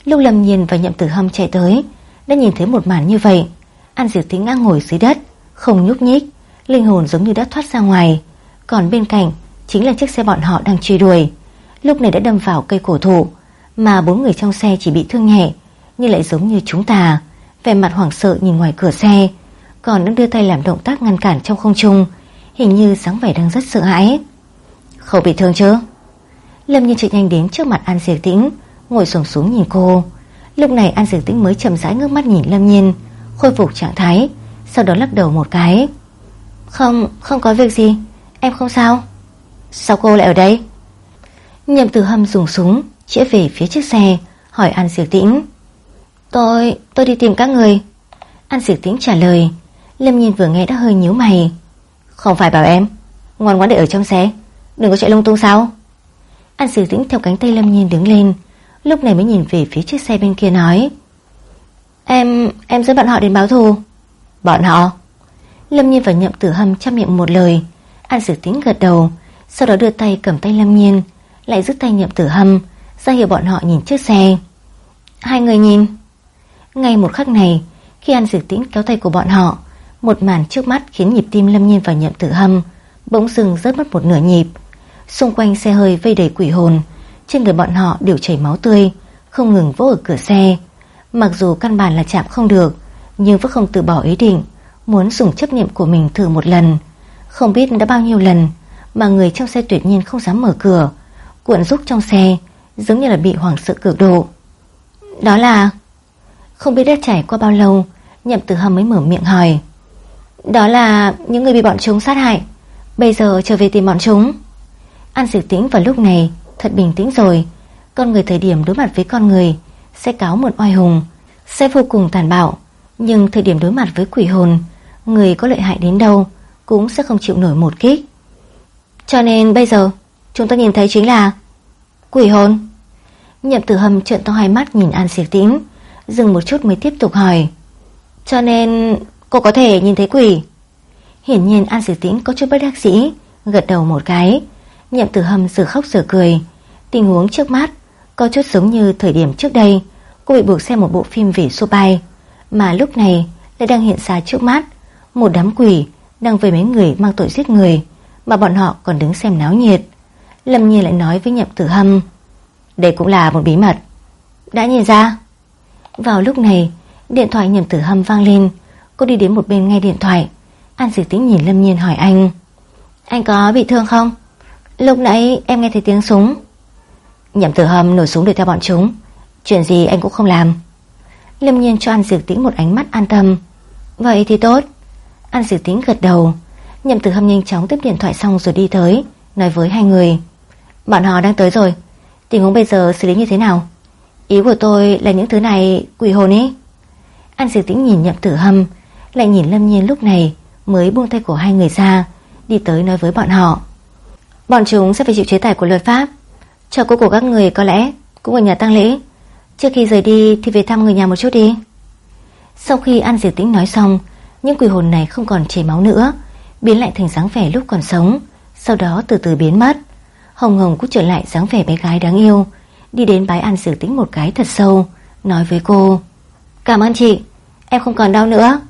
lưu Lâm nhìn và Nhậm Tử Hâm chạy tới, đã nhìn thấy một màn như vậy. An Diệp Tĩnh ngang ngồi dưới đất, không nhúc nhích, linh hồn giống như đã thoát ra ngoài. Còn bên cạnh chính là chiếc xe bọn họ đang truy đuổi. Lúc này đã đâm vào cây cổ thụ, mà bốn người trong xe chỉ bị thương nhẹ Nhưng lại giống như chúng ta Vẻ mặt hoảng sợ nhìn ngoài cửa xe Còn đang đưa tay làm động tác ngăn cản trong không trung Hình như sáng vẻ đang rất sợ hãi Không bị thương chứ Lâm Nhiên chạy nhanh đến trước mặt An Diệp Tĩnh Ngồi sổng xuống nhìn cô Lúc này An Diệp Tĩnh mới chậm rãi ngước mắt nhìn Lâm Nhiên Khôi phục trạng thái Sau đó lắc đầu một cái Không, không có việc gì Em không sao Sao cô lại ở đây Nhậm từ hâm dùng súng chĩa về phía chiếc xe, hỏi An Diệp Tĩnh. Tôi, tôi đi tìm các người. An Diệp Tĩnh trả lời. Lâm Nhiên vừa nghe đã hơi nhíu mày. Không phải bảo em, ngoan ngoãn để ở trong xe, đừng có chạy lung tung sao. An Diệp Tĩnh theo cánh tay Lâm Nhiên đứng lên, Lúc này mới nhìn về phía chiếc xe bên kia nói Em, em dẫn bọn họ đến báo thù. Bọn họ? Lâm Nhiên và Nhậm Tử Hâm chăm miệng một lời. An Sử Tính gật đầu Sau đó đưa tay cầm tay Lâm Nhiên Lại rút tay Nhậm Tử Hâm ra hiệu bọn họ nhìn chiếc xe. Hai người nhìn. Ngay một khắc này Khi An Sử Tĩnh kéo tay của bọn họ Một màn trước mắt khiến nhịp tim Lâm Nhiên và Nhậm Tử Hâm Bỗng dừng rớt mất một nửa nhịp. Xung quanh xe hơi vây đầy quỷ hồn trên người bọn họ đều chảy máu tươi, Không ngừng vỗ ở cửa xe. Mặc dù căn bản là chạm không được, Nhưng vẫn không từ bỏ ý định, Muốn dùng chấp niệm của mình thử một lần. Không biết đã bao nhiêu lần Mà người trong xe tuyệt nhiên không dám mở cửa, Cuộn rúc trong xe, Giống như là bị hoảng sợ cực độ. Đó là, Không biết đã trải qua bao lâu, Nhậm tử hầm mới mở miệng hỏi. Đó là những người bị bọn chúng sát hại, Bây giờ trở về tìm bọn chúng. An Diệp Tĩnh vào lúc này Thật bình tĩnh rồi. Con người thời điểm đối mặt với con người Sẽ cáo một oai hùng, Sẽ vô cùng tàn bạo. Nhưng thời điểm đối mặt với quỷ hồn, Người có lợi hại đến đâu Cũng sẽ không chịu nổi một kích. Cho nên bây giờ, Chúng ta nhìn thấy chính là Quỷ hồn. Nhậm tử hầm trợn to hai mắt nhìn An Diệp Tĩnh, Dừng một chút mới tiếp tục hỏi, Cho nên cô có thể nhìn thấy quỷ? Hiển nhiên An Diệp Tĩnh có chút bất đắc dĩ, Gật đầu một cái. Nhậm tử hầm sửa khóc sửa cười. Tình huống trước mắt Có chút giống như thời điểm trước đây. Cô bị buộc xem một bộ phim về số bay Mà lúc này lại đang hiện ra trước mắt. Một đám quỷ Đang với mấy người mang tội giết người, Mà bọn họ còn đứng xem náo nhiệt. Lâm Nhiên lại nói với nhậm tử hâm Đây cũng là một bí mật. Đã nhìn ra. Vào lúc này, Điện thoại nhậm tử hâm vang lên. Cô đi đến một bên nghe điện thoại. An dự Tĩnh nhìn Lâm Nhiên hỏi anh Anh có bị thương không? Lúc nãy em nghe thấy tiếng súng. Nhậm tử hâm nổi súng đuổi theo bọn chúng. Chuyện gì anh cũng không làm. Lâm nhiên cho An Dược Tĩnh một ánh mắt an tâm. Vậy thì tốt. An Dược Tĩnh gật đầu. Nhậm tử hâm nhanh chóng tiếp điện thoại xong rồi đi tới, Nói với hai người. Bọn họ đang tới rồi. Tình huống bây giờ xử lý như thế nào? Ý của tôi là những thứ này quỷ hồn ý. An Dược Tĩnh nhìn nhậm tử hâm, Lại nhìn Lâm Nhiên lúc này Mới buông tay của hai người ra, Đi tới nói với bọn họ. Bọn chúng sẽ phải chịu chế tài của luật pháp. Chờ cô của các người có lẽ Cũng ở nhà tang lễ. Trước khi rời đi thì về thăm người nhà một chút đi. Sau khi An Diệp Tĩnh nói xong, Những quỷ hồn này không còn chảy máu nữa, Biến lại thành dáng vẻ lúc còn sống, Sau đó từ từ biến mất. Hồng Hồng cũng trở lại dáng vẻ bé gái đáng yêu, Đi đến bái An Diệp Tĩnh một cái thật sâu, Nói với cô, Cảm ơn chị, Em không còn đau nữa.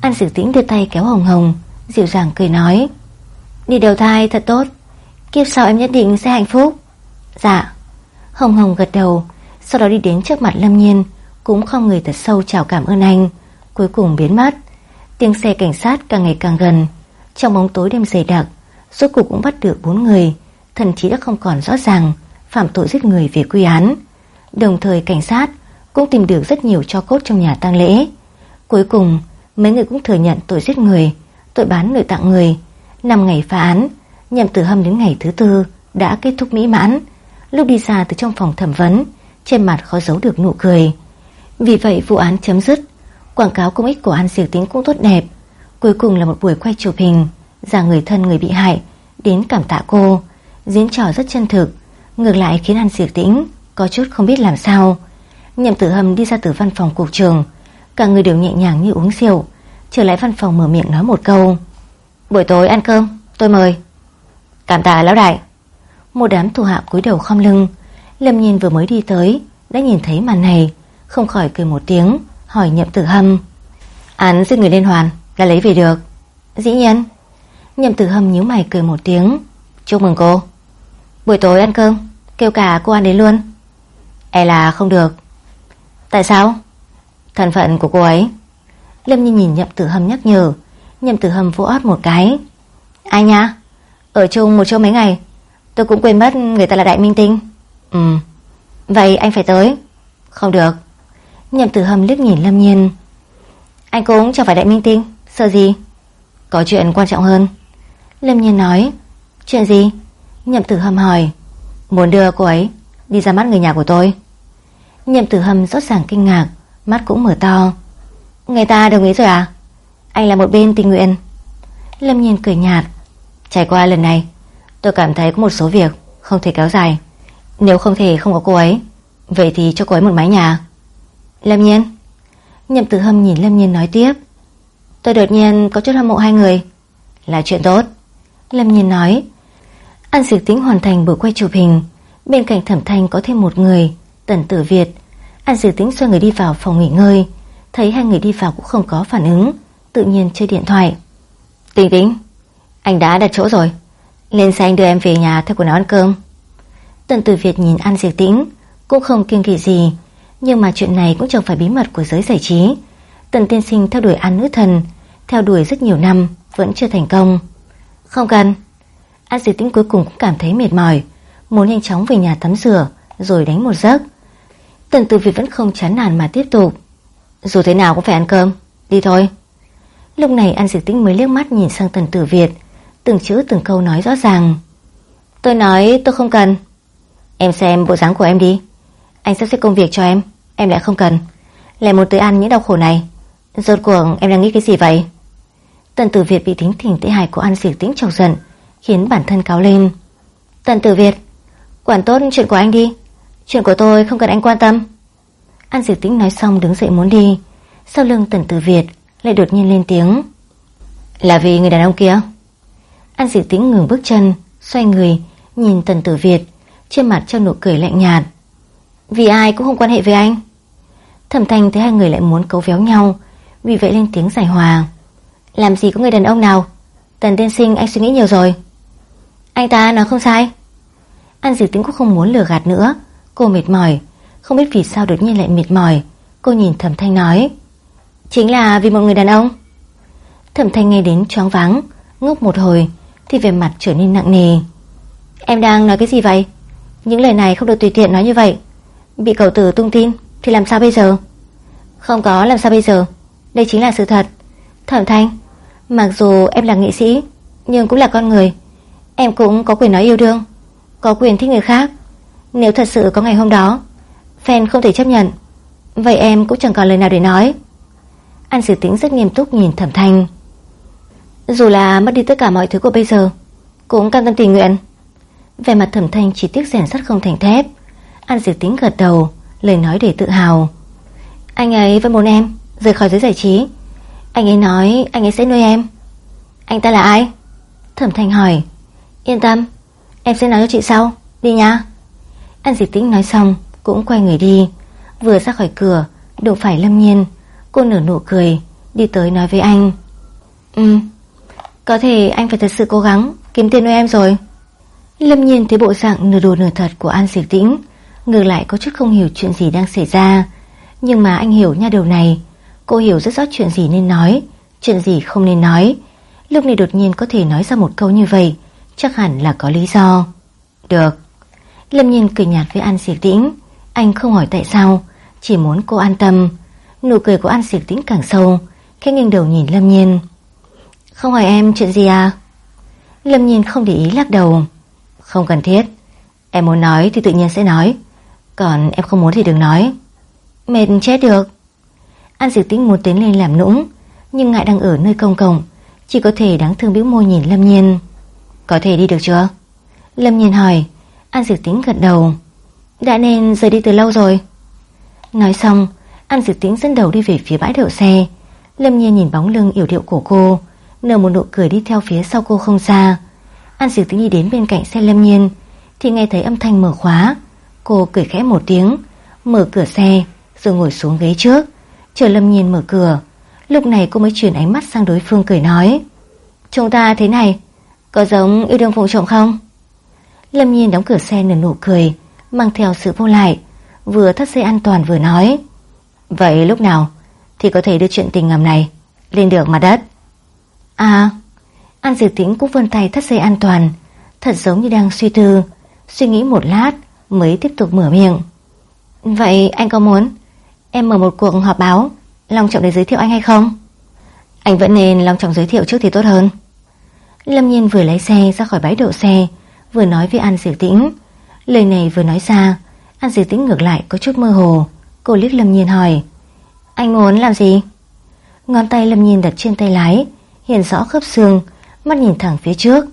An Diệp Tĩnh đưa tay kéo Hồng Hồng, Dịu dàng cười nói, Đi đầu thai thật tốt. Kiếp sau em nhất định sẽ hạnh phúc. Dạ. Hồng Hồng gật đầu, Sau đó đi đến trước mặt Lâm Nhiên, Cũng không người thật sâu chào cảm ơn anh. Cuối cùng biến mất. Tiếng xe cảnh sát càng ngày càng gần. Trong bóng tối đêm dày đặc, Rốt cuộc cũng bắt được bốn người. Thần chí đã không còn rõ ràng, Phạm tội giết người về quy án. Đồng thời cảnh sát cũng tìm được rất nhiều cho cốt trong nhà tang lễ. Cuối cùng, Mấy người cũng thừa nhận tội giết người, Tội bán người tặng người, năm ngày phá án. Nhậm tử hâm đến ngày thứ tư Đã kết thúc mỹ mãn. Lúc đi ra từ trong phòng thẩm vấn, Trên mặt khó giấu được nụ cười. Vì vậy vụ án chấm dứt, Quảng cáo công ích của An Diệp Tính cũng tốt đẹp. Cuối cùng là một buổi quay chụp hình Giả người thân người bị hại Đến cảm tạ cô. Diễn trò rất chân thực, Ngược lại khiến An Diệp Tĩnh Có chút không biết làm sao. Nhậm tử hâm đi ra từ văn phòng cục trường, Cả người đều nhẹ nhàng như uống rượu, Trở lại văn phòng mở miệng nói một câu. Buổi tối ăn cơm, tôi mời. Cảm tạ lão đại. Một đám thủ hạ cúi đầu không lưng. Lâm nhìn vừa mới đi tới Đã nhìn thấy màn này Không khỏi cười một tiếng Hỏi nhậm tử hâm. Án giết người liên hoàn là lấy về được. Dĩ nhiên. Nhậm tử hâm nhíu mày cười một tiếng. Chúc mừng cô. Buổi tối ăn cơm Kêu cả cô ăn đến luôn. E là không được. Tại sao? Thân phận của cô ấy. Lâm Nhiên nhìn nhậm tử hâm nhắc nhở. Nhậm tử hâm vỗ ót một cái. Ai nha ở chung một chỗ mấy ngày. Tôi cũng quên mất người ta là đại minh tinh. Ừ. Vậy anh phải tới. Không được. Nhậm tử hầm liếc nhìn Lâm Nhiên. Anh cũng chẳng phải đại minh tinh. Sợ gì? Có chuyện quan trọng hơn. Lâm Nhiên nói. Chuyện gì? Nhậm tử hầm hỏi. Muốn đưa cô ấy đi ra mắt người nhà của tôi. Nhậm tử hầm rõ ràng kinh ngạc. Mắt cũng mở to. Người ta đồng ý rồi à? Anh là một bên tình nguyện. Lâm Nhiên cười nhạt Trải qua lần này, Tôi cảm thấy có một số việc Không thể kéo dài. Nếu không thể không có cô ấy, Vậy thì cho cô ấy một mái nhà. Lâm Nhiên. Nhậm tử hâm nhìn Lâm Nhiên nói tiếp. Tôi đột nhiên có chút hâm mộ hai người. Là chuyện tốt. Lâm Nhiên nói. An Diệp Tĩnh hoàn thành buổi quay chụp hình. Bên cạnh thẩm thanh có thêm một người, Tần Tử Việt. An Diệp Tĩnh xoay người đi vào phòng nghỉ ngơi. Thấy hai người đi vào cũng không có phản ứng. Tự nhiên chơi điện thoại. Tính tính anh đã đặt chỗ rồi. Lên xe anh đưa em về nhà theo quần áo ăn cơm. Tần Tử Việt nhìn An Diệp Tĩnh Cũng không kiêng kỵ gì, Nhưng mà chuyện này cũng chẳng phải bí mật của giới giải trí. Tần tiên sinh theo đuổi An nữ thần, Theo đuổi rất nhiều năm, Vẫn chưa thành công. Không cần. An Diệp Tĩnh cuối cùng cũng cảm thấy mệt mỏi, Muốn nhanh chóng về nhà tắm rửa, Rồi đánh một giấc. Tần Tử Việt vẫn không chán nản mà tiếp tục. Dù thế nào cũng phải ăn cơm, Đi thôi. Lúc này An Diệp Tĩnh mới liếc mắt nhìn sang Tần Tử Việt Từng chữ từng câu nói rõ ràng. Tôi nói, tôi không cần. Em xem bộ dáng của em đi. Anh sắp xếp công việc cho em Em lại không cần. Lại muốn tới ăn những đau khổ này. Rốt cuộc em đang nghĩ cái gì vậy? Tần Tử Việt bị tính thỉnh tệ hài của An Diệp Tĩnh chọc giận, Khiến bản thân cáo lên. Tần Tử Việt, Quản tốt chuyện của anh đi. Chuyện của tôi không cần anh quan tâm. An Diệp Tĩnh nói xong đứng dậy muốn đi. Sau lưng Tần Tử Việt lại đột nhiên lên tiếng. Là vì người đàn ông kia. An Diệp Tĩnh ngừng bước chân, Xoay người, Nhìn Tần Tử Việt, Trên mặt treo nụ cười lạnh nhạt. Vì ai cũng không quan hệ với anh. Thẩm Thanh thấy hai người lại muốn cấu véo nhau, Vì vậy lên tiếng giải hòa. Làm gì có người đàn ông nào? Tần tiên sinh, anh suy nghĩ nhiều rồi. Anh ta nói không sai. An Diệp Tĩnh cũng không muốn lừa gạt nữa. Cô mệt mỏi, Không biết vì sao đột nhiên lại mệt mỏi. Cô nhìn Thẩm Thanh nói, Chính là vì một người đàn ông. Thẩm Thanh nghe đến choáng váng, Ngốc một hồi thì về mặt trở nên nặng nề. Em đang nói cái gì vậy? Những lời này không được tùy tiện nói như vậy. Bị cậu tử tung tin Thì làm sao bây giờ? Không có làm sao bây giờ. Đây chính là sự thật. Thẩm Thanh, Mặc dù em là nghệ sĩ, Nhưng cũng là con người. Em cũng có quyền nói yêu đương, Có quyền thích người khác. Nếu thật sự có ngày hôm đó, Fan không thể chấp nhận, Vậy em cũng chẳng còn lời nào để nói. An Sử tính rất nghiêm túc nhìn Thẩm Thanh. Dù là mất đi tất cả mọi thứ của bây giờ, Cũng cam tâm tình nguyện. Về mặt Thẩm Thanh chỉ tiếc rèn sắt không thành thép. An diệt tính gật đầu, Lời nói để tự hào. Anh ấy vẫn muốn em, Rời khỏi giới giải trí. Anh ấy nói anh ấy sẽ nuôi em. Anh ta là ai? Thẩm Thanh hỏi. Yên tâm, Em sẽ nói cho chị sau, Đi nha. An diệt tính nói xong, Cũng quay người đi. Vừa ra khỏi cửa, Đụng phải Lâm Nhiên. Cô nở nụ cười, Đi tới nói với anh. Ừ có thể anh phải thật sự cố gắng Kiếm tiền nuôi em rồi. Lâm nhiên thấy bộ dạng nửa đồ nửa thật của An Diệp Tĩnh, Ngược lại có chút không hiểu chuyện gì đang xảy ra. Nhưng mà anh hiểu nha điều này, Cô hiểu rất rõ chuyện gì nên nói, Chuyện gì không nên nói. Lúc này đột nhiên có thể nói ra một câu như vậy, Chắc hẳn là có lý do. Được. Lâm nhiên cười nhạt với An Diệp Tĩnh, Anh không hỏi tại sao, Chỉ muốn cô an tâm. Nụ cười của An Diệp Tĩnh càng sâu, Khẽ nghiêng đầu nhìn Lâm Nhiên. Không hỏi em chuyện gì à? Lâm Nhiên không để ý, lắc đầu. Không cần thiết. Em muốn nói thì tự nhiên sẽ nói. Còn em không muốn thì đừng nói. Mệt chết được. An Diệp Tĩnh muốn tiến lên làm nũng, Nhưng ngại đang ở nơi công cộng, Chỉ có thể đáng thương bĩu môi nhìn Lâm Nhiên. Có thể đi được chưa? Lâm Nhiên hỏi. An Diệp Tĩnh gật đầu. Đã nên rời đi từ lâu rồi. Nói xong, An Diệp Tĩnh dẫn đầu đi về phía bãi đậu xe. Lâm Nhiên nhìn bóng lưng yểu điệu của cô. Nở một nụ cười đi theo phía sau cô không xa. An Diệp Tĩnh đi đến bên cạnh xe Lâm Nhiên, Thì nghe thấy âm thanh mở khóa. Cô cười khẽ một tiếng, Mở cửa xe, rồi ngồi xuống ghế trước. Chờ Lâm Nhiên mở cửa, Lúc này cô mới chuyển ánh mắt sang đối phương cười nói, Chúng ta thế này, Có giống yêu đương phụ trọng không? Lâm Nhiên đóng cửa xe nở nụ cười, Mang theo sự vô lại, Vừa thắt dây an toàn vừa nói, Vậy lúc nào thì có thể đưa chuyện tình ngầm này lên được mặt đất? À, An Diệp Tĩnh cũng vươn tay thắt dây an toàn, thật giống như đang suy tư, suy nghĩ một lát mới tiếp tục mở miệng. Vậy anh có muốn em mở một cuộc họp báo long trọng để giới thiệu anh hay không? Anh vẫn nên long trọng giới thiệu trước thì tốt hơn. Lâm Nhiên vừa lái xe ra khỏi bãi đậu xe, vừa nói với An Diệp Tĩnh. Lời này vừa nói ra, An Diệp Tĩnh ngược lại có chút mơ hồ. Cô liếc Lâm Nhiên hỏi Anh muốn làm gì? Ngón tay Lâm Nhiên đặt trên tay lái Hiện rõ khớp xương Mắt nhìn thẳng phía trước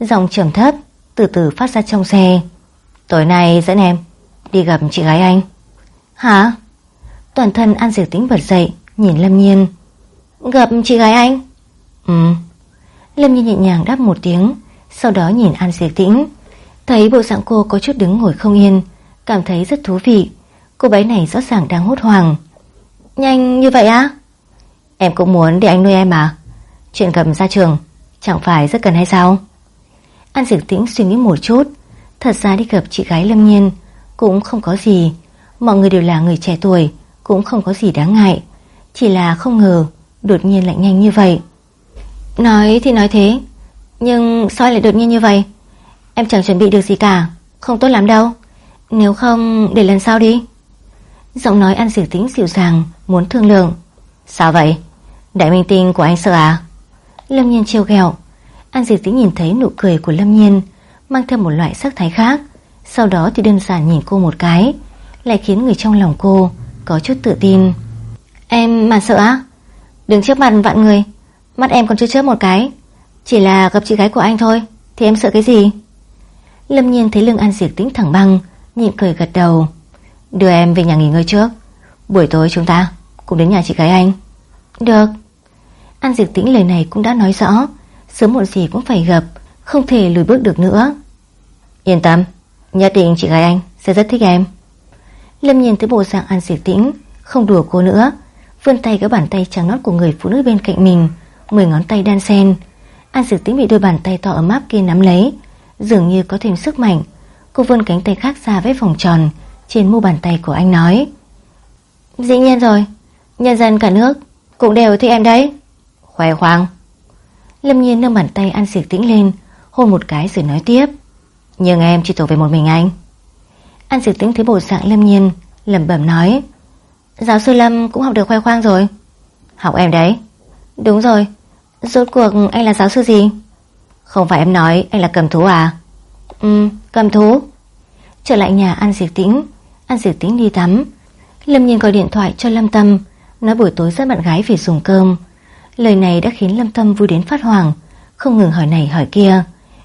Giọng trầm thấp Từ từ phát ra trong xe Tối nay dẫn em Đi gặp chị gái anh Hả? Toàn thân An Diệp Tĩnh bật dậy, nhìn Lâm Nhiên. Gặp chị gái anh? Ừ. Lâm Nhiên nhẹ nhàng đáp một tiếng, sau đó nhìn An Diệp Tĩnh. Thấy bộ dạng cô có chút đứng ngồi không yên, cảm thấy rất thú vị. Cô bé này rõ ràng đang hốt hoảng. Nhanh như vậy á? Em cũng muốn để anh nuôi em à? Chuyện cầm ra trường, chẳng phải rất cần hay sao? An Diệp Tĩnh suy nghĩ một chút, thật ra đi gặp chị gái Lâm Nhiên cũng không có gì. Mọi người đều là người trẻ tuổi, cũng không có gì đáng ngại. Chỉ là không ngờ đột nhiên lại nhanh như vậy. Nói thì nói thế, nhưng sao lại đột nhiên như vậy? Em chẳng chuẩn bị được gì cả, không tốt lắm đâu. Nếu không để lần sau đi. Giọng nói An dịu tĩnh dịu dàng, muốn thương lượng. Sao vậy? Đại minh tinh của anh sợ à? Lâm Nhiên trêu ghẹo. An Diệp Tĩnh nhìn thấy nụ cười của Lâm Nhiên mang theo một loại sắc thái khác, sau đó thì đơn giản nhìn cô một cái, lại khiến người trong lòng cô có chút tự tin. Em mà sợ á? Đừng trước mặt vạn người, mắt em còn chưa chớp một cái, chỉ là gặp chị gái của anh thôi, thì em sợ cái gì? Lâm Nhiên thấy lưng An Diệp Tĩnh thẳng băng, nhịn cười gật đầu. Đưa em về nhà nghỉ ngơi trước, buổi tối chúng ta cùng đến nhà chị gái anh. Được. An Diệp Tĩnh lời này cũng đã nói rõ, sớm muộn gì cũng phải gặp, không thể lùi bước được nữa. Yên tâm, nhất định chị gái anh sẽ rất thích em. Lâm nhìn thấy bộ dạng An Diệp Tĩnh, không đùa cô nữa, vươn tay gỡ bàn tay trắng nót của người phụ nữ bên cạnh mình, mười ngón tay đan sen. An Diệp Tĩnh bị đôi bàn tay to ấm áp kia nắm lấy, dường như có thêm sức mạnh. Cô vươn cánh tay khác ra với vòng tròn trên mu bàn tay của anh nói. Dĩ nhiên rồi, nhân dân cả nước cũng đều thích em đấy. Khoe khoang. Lâm Nhiên nâng bàn tay An Diệp Tĩnh lên, hôn một cái rồi nói tiếp. Nhưng em chỉ tổ về một mình anh. An Diệp Tĩnh thấy bộ dạng Lâm Nhiên, lẩm bẩm nói. Giáo sư Lâm cũng học được khoe khoang rồi. Học em đấy. Đúng rồi. Rốt cuộc anh là giáo sư gì? Không phải em nói anh là cầm thú à? Ừ, cầm thú. Trở lại nhà An Diệp Tĩnh, An Diệp Tĩnh đi tắm. Lâm Nhiên gọi điện thoại cho Lâm Tâm, nói buổi tối dẫn bạn gái về dùng cơm. Lời này đã khiến Lâm Tâm vui đến phát hoàng, không ngừng hỏi này hỏi kia.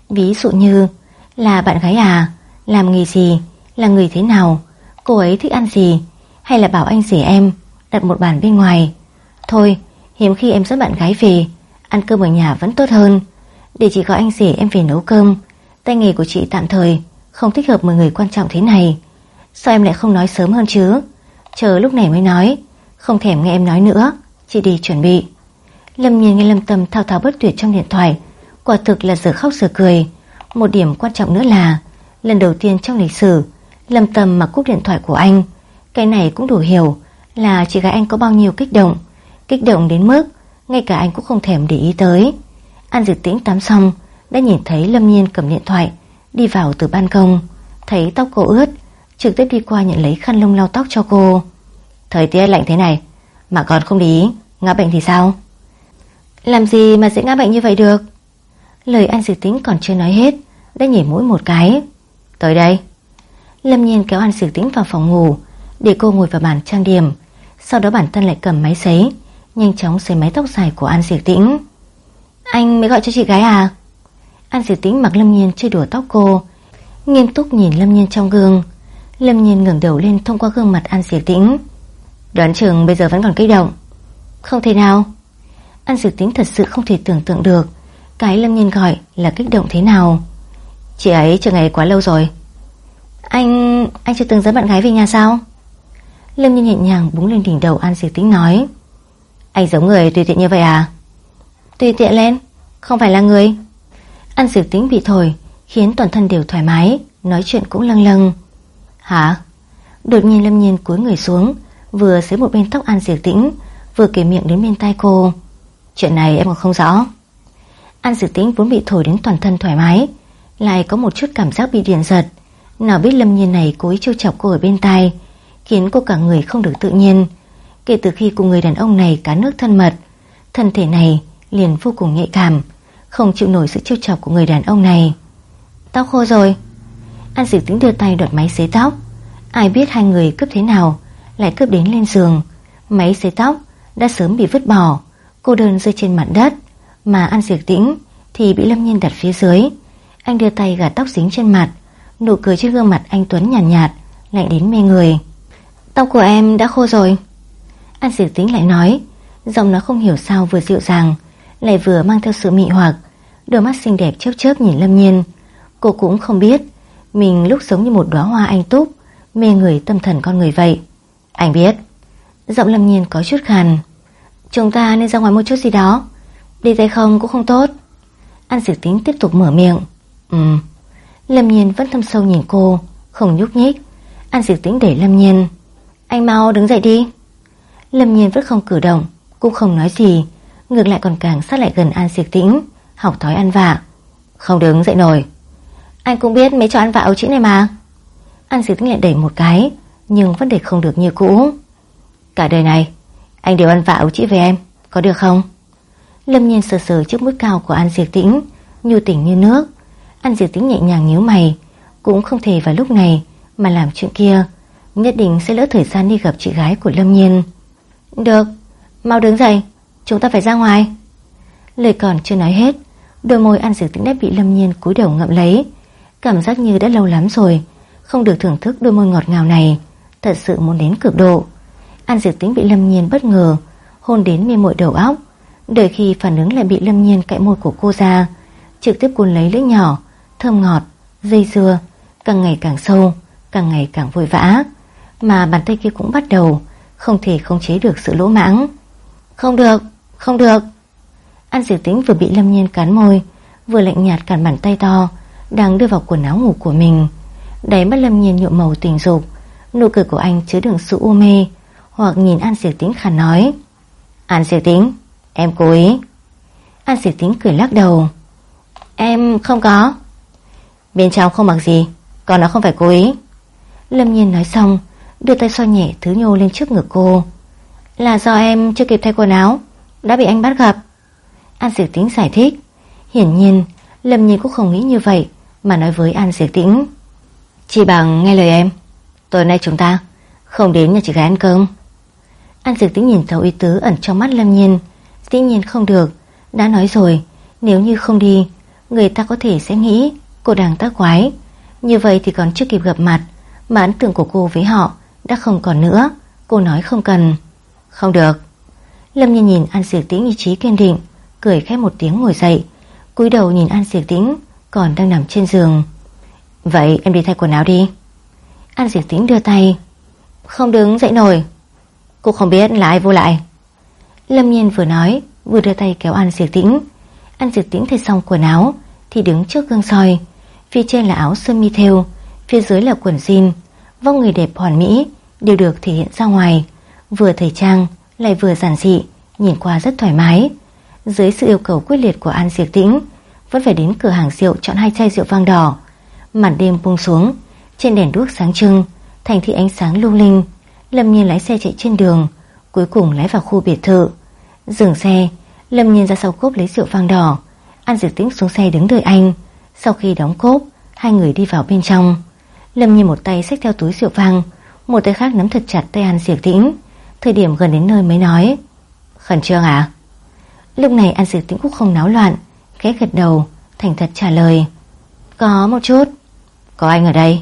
Ví dụ như là bạn gái à, làm nghề gì, là người thế nào, cô ấy thích ăn gì, hay là bảo anh rể em đặt một bàn bên ngoài. Thôi, hiếm khi em dẫn bạn gái về, ăn cơm ở nhà vẫn tốt hơn. Để chị gọi anh rể em về nấu cơm, tay nghề của chị tạm thời không thích hợp một người quan trọng thế này. Sao em lại không nói sớm hơn chứ? Chờ lúc này mới nói, không thèm nghe em nói nữa, chị đi chuẩn bị. Lâm nhìn nghe Lâm Tâm thao thao bất tuyệt trong điện thoại, quả thực là giờ khóc giờ cười. Một điểm quan trọng nữa là, lần đầu tiên trong lịch sử, Lâm Tâm mặc cúp điện thoại của anh. Cái này cũng đủ hiểu là chị gái anh có bao nhiêu kích động. Kích động đến mức, ngay cả anh cũng không thèm để ý tới. An Diệp Tĩnh tắm xong, đã nhìn thấy Lâm Nhiên cầm điện thoại, đi vào từ ban công. Thấy tóc cô ướt, trực tiếp đi qua nhận lấy khăn lông lau tóc cho cô. Thời tiết lạnh thế này, mà còn không để ý, ngã bệnh thì sao? Làm gì mà dễ ngã bệnh như vậy được? Lời An Sử Tĩnh còn chưa nói hết, đã nhảy mũi một cái. Tới đây. Lâm Nhiên kéo An Sử Tĩnh vào phòng ngủ, để cô ngồi vào bàn trang điểm. Sau đó bản thân lại cầm máy sấy, nhanh chóng sấy mái tóc dài của An Sử Tĩnh. Anh mới gọi cho chị gái à? An Sử Tĩnh mặc Lâm Nhiên chơi đùa tóc cô, nghiêm túc nhìn Lâm Nhiên trong gương. Lâm Nhiên ngẩng đầu lên thông qua gương mặt An Sử Tĩnh. Đoán chừng bây giờ vẫn còn kích động. Không thể nào. An Diệp tính thật sự không thể tưởng tượng được cái Lâm Nhiên gọi là kích động thế nào. Chị ấy chờ ngày quá lâu rồi. Anh... anh chưa từng dẫn bạn gái về nhà sao? Lâm Nhiên nhẹ nhàng búng lên đỉnh đầu An Diệp Tính nói. Anh giống người tùy tiện như vậy à? Tùy tiện lên, không phải là người. An Diệp Tính bị thổi, khiến toàn thân đều thoải mái, nói chuyện cũng lâng lâng. Hả? Đột nhiên Lâm Nhiên cúi người xuống, vừa xế một bên tóc An Diệp Tĩnh, vừa kể miệng đến bên tai cô. Chuyện này em còn không rõ. An dự tính vốn bị thổi đến toàn thân thoải mái, lại có một chút cảm giác bị điện giật. Nào biết Lâm Nhiên này cố ý trêu chọc cô ở bên tai, khiến cô cả người không được tự nhiên. Kể từ khi cùng người đàn ông này cá nước thân mật, thân thể này liền vô cùng nhạy cảm, không chịu nổi sự trêu chọc của người đàn ông này. Tóc khô rồi. An dự tính đưa tay đoạt máy xấy tóc. Ai biết hai người cướp thế nào, lại cướp đến lên giường. Máy xấy tóc đã sớm bị vứt bỏ, cô đơn rơi trên mặt đất, mà An Diệp Tĩnh thì bị Lâm Nhiên đặt phía dưới. Anh đưa tay gạt tóc dính trên mặt, nụ cười trên gương mặt anh Tuấn nhàn nhạt, nhạt, lạnh đến mê người. Tóc của em đã khô rồi. An diệt tính lại nói Giọng nó không hiểu sao vừa dịu dàng Lại vừa mang theo sự mị hoặc. Đôi mắt xinh đẹp chớp chớp nhìn Lâm Nhiên. Cô cũng không biết Mình lúc sống như một đóa hoa anh túc Mê người tâm thần con người vậy. Anh biết. Giọng Lâm Nhiên có chút khàn Chúng ta nên ra ngoài một chút gì đó. Đi tay không cũng không tốt. An diệt tính tiếp tục mở miệng. Ừ. Lâm Nhiên vẫn thâm sâu nhìn cô, Không nhúc nhích. An diệt tính để Lâm Nhiên. Anh mau đứng dậy đi. Lâm Nhiên vẫn không cử động, Cũng không nói gì. Ngược lại còn càng sát lại gần An diệt tĩnh Học thói ăn vạ. Không đứng dậy nổi. Anh cũng biết mấy trò ăn vạ ấu trĩ này mà. An diệt tĩnh lại đẩy một cái, Nhưng vẫn để không được như cũ. Cả đời này anh đều ăn vạ ấu trĩ về em, Có được không? Lâm Nhiên sờ sờ trước mũi cao của An diệt tĩnh, Nhu tỉnh như nước. An diệt tĩnh nhẹ nhàng nhíu mày, Cũng không thể vào lúc này mà làm chuyện kia. Nhất định sẽ lỡ thời gian đi gặp chị gái của Lâm Nhiên. Được, Mau đứng dậy, Chúng ta phải ra ngoài. Lời còn chưa nói hết, Đôi môi An diệt tĩnh đã bị Lâm Nhiên cúi đầu ngậm lấy. Cảm giác như đã lâu lắm rồi, Không được thưởng thức đôi môi ngọt ngào này. Thật sự muốn đến cực độ. An diệt tĩnh bị Lâm Nhiên bất ngờ Hôn đến mê mội đầu óc. Đợi khi phản ứng lại bị Lâm Nhiên cạy môi của cô ra Trực tiếp cuốn lấy lưỡi nhỏ Thơm ngọt, dây dưa Càng ngày càng sâu Càng ngày càng vội vã. Mà bàn tay kia cũng bắt đầu Không thể khống chế được sự lỗ mãng. Không được, không được. An Diệp tính vừa bị Lâm Nhiên cắn môi Vừa lạnh nhạt cản bàn tay to Đang đưa vào quần áo ngủ của mình. Đáy mắt Lâm Nhiên nhuộm màu tình dục Nụ cười của anh chứa đựng sự u mê hoặc nhìn An diệt tính khả nói. An diệt tính Em cố ý. An diệt tính cười lắc đầu. Em không có. Bên trong không mặc gì, Còn nó không phải cố ý. Lâm nhiên nói xong, Đưa tay xoa nhẹ thứ nhô lên trước ngực cô. Là do em chưa kịp thay quần áo, Đã bị anh bắt gặp. An diệt tính giải thích. Hiển nhiên, Lâm nhiên cũng không nghĩ như vậy, Mà nói với An diệt tính Chỉ bằng nghe lời em. Tối nay chúng ta không đến nhà chị gái ăn cơm. An diệt tính nhìn thấu ý tứ ẩn trong mắt Lâm nhiên. Dĩ nhiên không được. Đã nói rồi, Nếu như không đi, Người ta có thể sẽ nghĩ cô đang tác quái. Như vậy thì còn chưa kịp gặp mặt, Mà ấn tượng của cô với họ Đã không còn nữa. Cô nói không cần. Không được. Lâm Nhiên nhìn An Diệp Tĩnh ý chí kiên định, Cười khẽ một tiếng ngồi dậy, cúi đầu nhìn An Diệp Tĩnh Còn đang nằm trên giường. Vậy em đi thay quần áo đi. An Diệp Tĩnh đưa tay. Không đứng dậy nổi. Cô không biết là ai vô lại. Lâm Nhiên vừa nói, Vừa đưa tay kéo An Diệp Tĩnh. An Diệp Tĩnh thay xong quần áo, Thì đứng trước gương soi. Phía trên là áo sơ mi thêu, Phía dưới là quần jean. Vóc người đẹp hoàn mỹ, Đều được thể hiện ra ngoài. Vừa thời trang, lại vừa giản dị, Nhìn qua rất thoải mái. Dưới sự yêu cầu quyết liệt của An Diệp Tĩnh, Vẫn phải đến cửa hàng rượu chọn hai chai rượu vang đỏ. Màn đêm buông xuống, Trên đèn đuốc sáng trưng, Thành thị ánh sáng lung linh. Lâm nhiên lái xe chạy trên đường, Cuối cùng lái vào khu biệt thự. Dừng xe, Lâm nhiên ra sau cốp lấy rượu vang đỏ, An Diệp Tĩnh xuống xe đứng đợi anh. Sau khi đóng cốp, Hai người đi vào bên trong. Lâm nhiên một tay xách theo túi rượu vang, Một tay khác nắm thật chặt tay An Diệp Tĩnh. Thời điểm gần đến nơi mới nói, Khẩn trương à? Lúc này An Diệp Tĩnh cũng không náo loạn, Khẽ gật đầu, Thành thật trả lời, Có một chút. Có anh ở đây.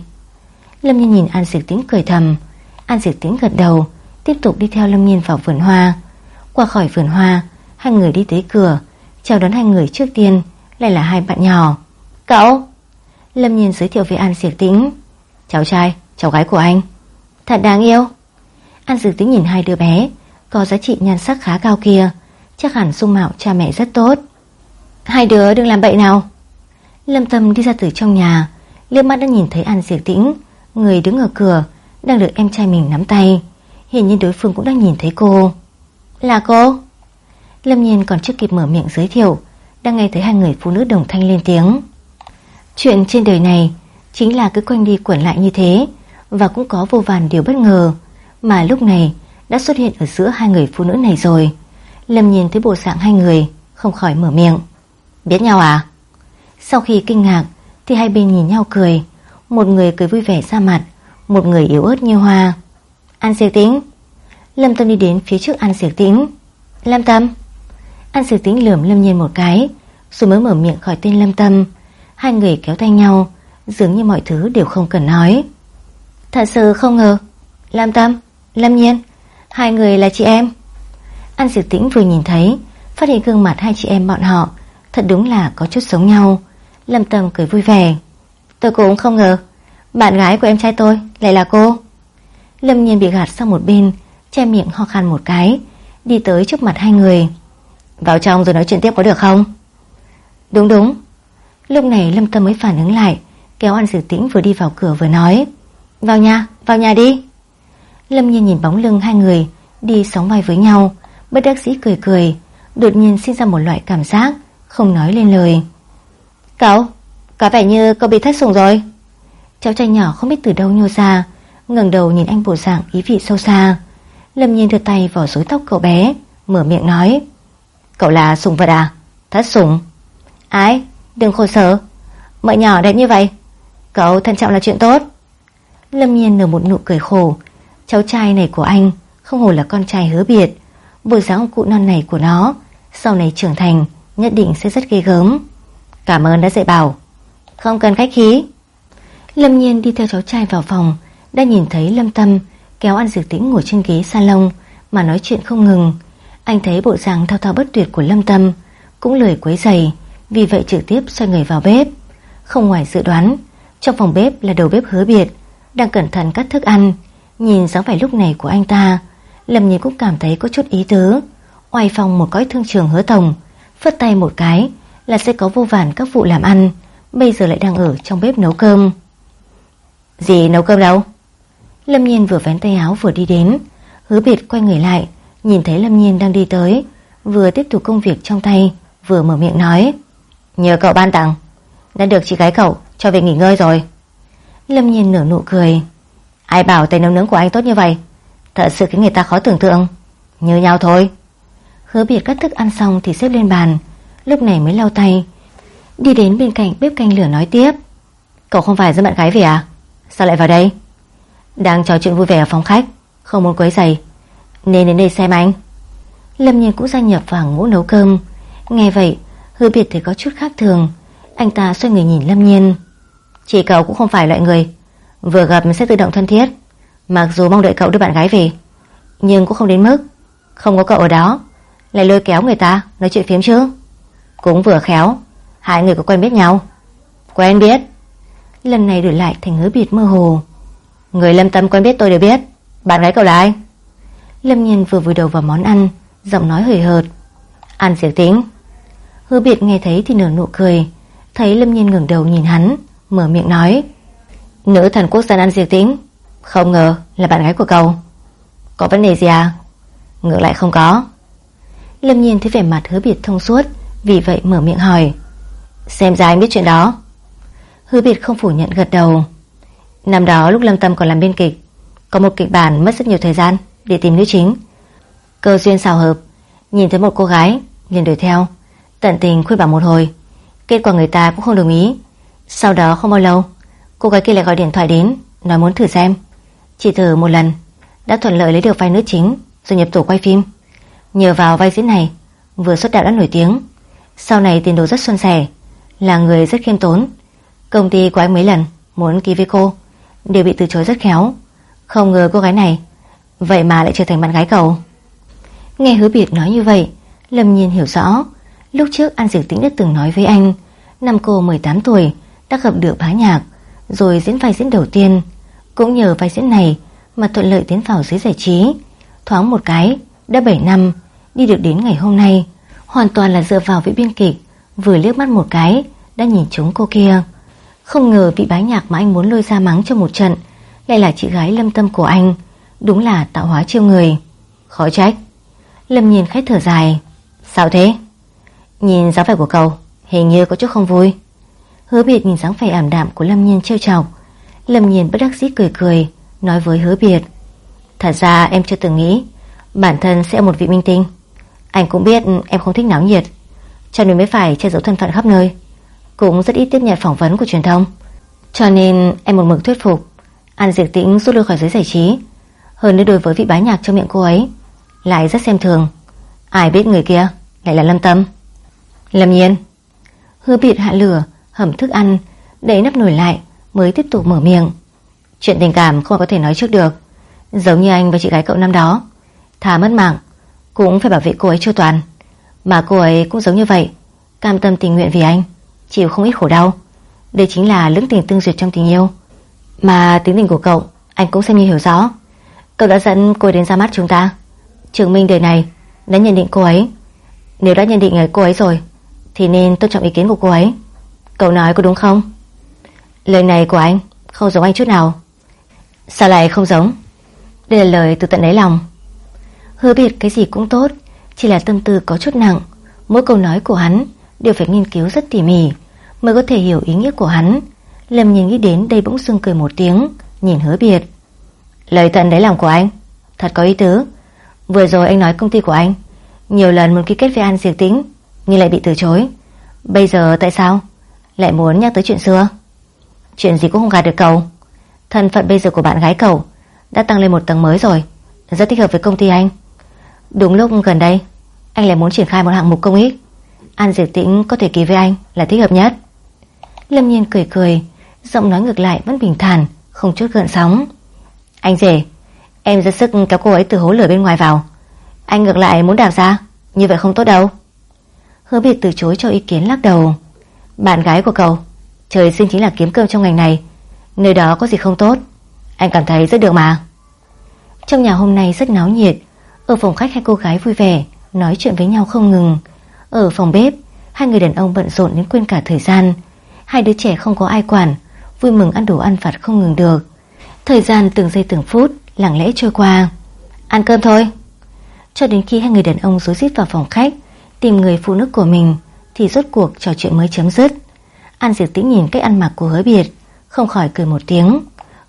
Lâm nhiên nhìn An Diệp Tĩnh cười thầm An Diệp Tĩnh gật đầu Tiếp tục đi theo Lâm nhiên vào vườn hoa. Qua khỏi vườn hoa Hai người đi tới cửa Chào đón hai người trước tiên Lại là hai bạn nhỏ. Cậu! Lâm Nhiên giới thiệu với An Diệp Tĩnh. Cháu trai, cháu gái của anh. Thật đáng yêu. An Diệp Tĩnh nhìn hai đứa bé Có giá trị nhan sắc khá cao kia Chắc hẳn sung mạo cha mẹ rất tốt. Hai đứa đừng làm bậy nào. Lâm Tâm đi ra từ trong nhà liếc mắt đã nhìn thấy An Diệp Tĩnh Người đứng ở cửa đang được em trai mình nắm tay. Hiện nhiên đối phương cũng đang nhìn thấy cô. Là cô? Lâm Nhiên còn chưa kịp mở miệng giới thiệu, Đang nghe thấy hai người phụ nữ đồng thanh lên tiếng. Chuyện trên đời này Chính là cứ quanh đi quẩn lại như thế, Và cũng có vô vàn điều bất ngờ, Mà lúc này đã xuất hiện ở giữa hai người phụ nữ này rồi. Lâm Nhiên thấy bộ dạng hai người, Không khỏi mở miệng. Biết nhau à? Sau khi kinh ngạc, Thì hai bên nhìn nhau cười. Một người cười vui vẻ ra mặt một người yếu ớt như hoa. An siêu Tĩnh. Lâm Tâm đi đến phía trước An siêu Tĩnh. Lâm Tâm. An siêu Tĩnh lườm Lâm Nhiên một cái, Rồi mới mở miệng khỏi tên Lâm Tâm. Hai người kéo tay nhau, Dường như mọi thứ đều không cần nói. Thật sự không ngờ. Lâm Tâm, Lâm Nhiên, Hai người là chị em. An Diệp Tĩnh vừa nhìn thấy, Phát hiện gương mặt hai chị em bọn họ Thật đúng là có chút giống nhau. Lâm Tâm cười vui vẻ. Tôi cũng không ngờ. Bạn gái của em trai tôi lại là cô. Lâm Nhiên bị gạt sang một bên Che miệng ho khan một cái Đi tới trước mặt hai người. Vào trong rồi nói chuyện tiếp có được không? Đúng đúng. Lúc này Lâm Tâm mới phản ứng lại Kéo An Diệp Tĩnh vừa đi vào cửa vừa nói. Vào nhà, vào nhà đi. Lâm Nhiên nhìn bóng lưng hai người Đi sóng vai với nhau Bất đắc dĩ cười cười Đột nhiên sinh ra một loại cảm giác Không nói lên lời. Cậu, có vẻ như cậu bị thất sủng rồi. Cháu trai nhỏ không biết từ đâu nhô ra, ngẩng đầu nhìn anh bộ dạng ý vị sâu xa. Lâm Nhiên đưa tay vào rối tóc cậu bé, Mở miệng nói, Cậu là sùng vật à? Thất sùng Ái đừng khổ sở. Mợ nhỏ đẹp như vậy. Cậu thân trọng là chuyện tốt. Lâm Nhiên nở một nụ cười khổ. Cháu trai này của anh Không hồ là con trai hứa biệt. Bộ dáng cụ non này của nó Sau này trưởng thành nhất định sẽ rất ghê gớm. Cảm ơn đã dạy bảo. Không cần khách khí. Lâm Nhiên đi theo cháu trai vào phòng, Đã nhìn thấy Lâm Tâm Kéo An dược tĩnh ngồi trên ghế salon Mà nói chuyện không ngừng. Anh thấy bộ dáng thao thao bất tuyệt của Lâm Tâm Cũng lười quấy giày Vì vậy trực tiếp xoay người vào bếp. Không ngoài dự đoán, Trong phòng bếp là đầu bếp hứa biệt, Đang cẩn thận cắt thức ăn. Nhìn dáng vẻ lúc này của anh ta, Lâm Nhiên cũng cảm thấy có chút ý tứ. Oai phòng một cõi thương trường hứa tổng, Phất tay một cái Là sẽ có vô vàn các vụ làm ăn, Bây giờ lại đang ở trong bếp nấu cơm. Gì nấu cơm đâu? Lâm Nhiên vừa vén tay áo vừa đi đến, Hứa biệt quay người lại, Nhìn thấy Lâm Nhiên đang đi tới, Vừa tiếp tục công việc trong tay, Vừa mở miệng nói, Nhờ cậu ban tặng, Đã được chị gái cậu cho về nghỉ ngơi rồi. Lâm Nhiên nở nụ cười, Ai bảo tay nấu nướng của anh tốt như vậy? Thật sự khiến người ta khó tưởng tượng. Như nhau thôi. Hứa biệt cắt thức ăn xong thì xếp lên bàn, Lúc này mới lau tay, Đi đến bên cạnh bếp canh lửa nói tiếp, Cậu không phải dẫn bạn gái về à? Sao lại vào đây? Đang trò chuyện vui vẻ ở phòng khách, Không muốn quấy giày Nên đến đây xem anh. Lâm nhiên cũng gia nhập vào ngũ nấu cơm. Nghe vậy hứa biệt thì có chút khác thường. Anh ta xoay người nhìn Lâm nhiên. Chị cậu cũng không phải loại người. Vừa gặp sẽ tự động thân thiết. Mặc dù mong đợi cậu đưa bạn gái về, Nhưng cũng không đến mức. Không có cậu ở đó, Lại lôi kéo người ta nói chuyện phiếm chứ. Cũng vừa khéo, Hai người có quen biết nhau. Quen biết. Lần này đổi lại thành hứa biệt mơ hồ. Người lâm tâm quen biết tôi đều biết. Bạn gái cậu là ai? Lâm nhiên vừa vùi đầu vào món ăn, Giọng nói hời hợt. Ăn diệt tính. Hứa biệt nghe thấy thì nở nụ cười. Thấy Lâm nhiên ngẩng đầu nhìn hắn, Mở miệng nói. Nữ thần quốc dân ăn diệt tính. Không ngờ là bạn gái của cậu. Có vấn đề gì à? Ngược lại không có. Lâm nhiên thấy vẻ mặt hứa biệt thông suốt, Vì vậy mở miệng hỏi. Xem ra anh biết chuyện đó. Hứa biệt không phủ nhận gật đầu. Năm đó lúc Lâm Tâm còn làm biên kịch, Có một kịch bản mất rất nhiều thời gian Để tìm nữ chính. Cơ duyên xào hợp, Nhìn thấy một cô gái, liền đuổi theo, Tận tình khuyên bảo một hồi. Kết quả người ta cũng không đồng ý. Sau đó không bao lâu, Cô gái kia lại gọi điện thoại đến, Nói muốn thử xem. Chỉ thử một lần, Đã thuận lợi lấy được vai nữ chính, Rồi nhập tổ quay phim. Nhờ vào vai diễn này, Vừa xuất đạo đã nổi tiếng. Sau này tiền đồ rất xuân sẻ, Là người rất khiêm tốn. Công ty của anh mấy lần, muốn ký với cô, Đều bị từ chối rất khéo. Không ngờ cô gái này, Vậy mà lại trở thành bạn gái cậu. Nghe hứa biệt nói như vậy, Lâm nhiên hiểu rõ, Lúc trước An Diệp Tĩnh đã từng nói với anh, Năm cô 18 tuổi, Đã gặp được bá nhạc, Rồi diễn vai diễn đầu tiên. Cũng nhờ vai diễn này Mà thuận lợi tiến vào giới giải trí. Thoáng một cái, Đã 7 năm, Đi được đến ngày hôm nay, Hoàn toàn là dựa vào vị biên kịch, Vừa liếc mắt một cái, Đã nhìn trúng cô kia. Không ngờ vị bái nhạc mà anh muốn lôi ra mắng cho một trận. Lại là chị gái lâm tâm của anh. Đúng là tạo hóa chiêu người. Khó trách. Lâm nhìn khách thở dài. Sao thế? Nhìn dáng vẻ của cậu, Hình như có chút không vui. Hứa biệt nhìn dáng vẻ ảm đạm của Lâm Nhiên trêu chọc. Lâm Nhiên bất đắc dĩ cười cười, Nói với hứa biệt. Thật ra em chưa từng nghĩ, Bản thân sẽ một vị minh tinh. Anh cũng biết em không thích náo nhiệt, Cho nên mới phải che giấu thân phận khắp nơi. Cũng rất ít tiếp nhận phỏng vấn của truyền thông. Cho nên em một mực thuyết phục, An Diệp Tĩnh rút lui khỏi giới giải trí. Hơn nữa đối với vị bá nhạc trong miệng cô ấy, Lại rất xem thường. Ai biết người kia lại là Lâm Tâm. Lâm Nhiên Hứa bịt hạ lửa, hầm thức ăn, để nắp nổi lại, mới tiếp tục mở miệng. Chuyện tình cảm không có thể nói trước được. Giống như anh và chị gái cậu năm đó, Thà mất mạng, Cũng phải bảo vệ cô ấy chu toàn. Mà cô ấy cũng giống như vậy, Cam tâm tình nguyện vì anh. Chịu không ít khổ đau. Đây chính là lưỡng tình tương duyệt trong tình yêu. Mà tính tình của cậu, Anh cũng xem như hiểu rõ. Cậu đã dẫn cô đến ra mắt chúng ta. Chứng minh đời này đã nhận định cô ấy. Nếu đã nhận định cô ấy rồi, Thì nên tôn trọng ý kiến của cô ấy. Cậu nói có đúng không? Lời này của anh không giống anh chút nào. Sao lại không giống? Đây là lời từ tận đáy lòng. Hứa biệt cái gì cũng tốt, Chỉ là tâm tư có chút nặng. Mỗi câu nói của hắn đều phải nghiên cứu rất tỉ mỉ Mới có thể hiểu ý nghĩa của hắn. Lâm nhìn nghĩ đến đây bỗng dưng cười một tiếng, Nhìn hứa biệt. Lời tận đấy lòng của anh, Thật có ý tứ. Vừa rồi anh nói công ty của anh, Nhiều lần muốn ký kết với An Diệp Tĩnh, Nhưng lại bị từ chối. Bây giờ tại sao? Lại muốn nhắc tới chuyện xưa? Chuyện gì cũng không gạt được cậu. Thân phận bây giờ của bạn gái cậu Đã tăng lên một tầng mới rồi, Rất thích hợp với công ty anh. Đúng lúc gần đây, Anh lại muốn triển khai một hạng mục công ích. An Diệp Tĩnh có thể ký với anh là thích hợp nhất. Lâm Nhiên cười cười, Giọng nói ngược lại vẫn bình thản, Không chút gợn sóng. Anh rể, Em ra sức kéo cô ấy từ hố lửa bên ngoài vào. Anh ngược lại muốn đạp ra, Như vậy không tốt đâu. Hứa biệt từ chối cho ý kiến lắc đầu. Bạn gái của cậu, Trời sinh chính là kiếm cơm trong ngành này, Nơi đó có gì không tốt, Anh cảm thấy rất được mà. Trong nhà hôm nay rất náo nhiệt, Ở phòng khách hai cô gái vui vẻ, Nói chuyện với nhau không ngừng. Ở phòng bếp, Hai người đàn ông bận rộn đến quên cả thời gian. Hai đứa trẻ không có ai quản, Vui mừng ăn đồ ăn vặt không ngừng được. Thời gian từng giây từng phút Lặng lẽ trôi qua. Ăn cơm thôi. Cho đến khi hai người đàn ông rối rít vào phòng khách, Tìm người phụ nữ của mình, Thì rốt cuộc trò chuyện mới chấm dứt. An Diệp Tĩnh nhìn cách ăn mặc của hứa biệt, Không khỏi cười một tiếng.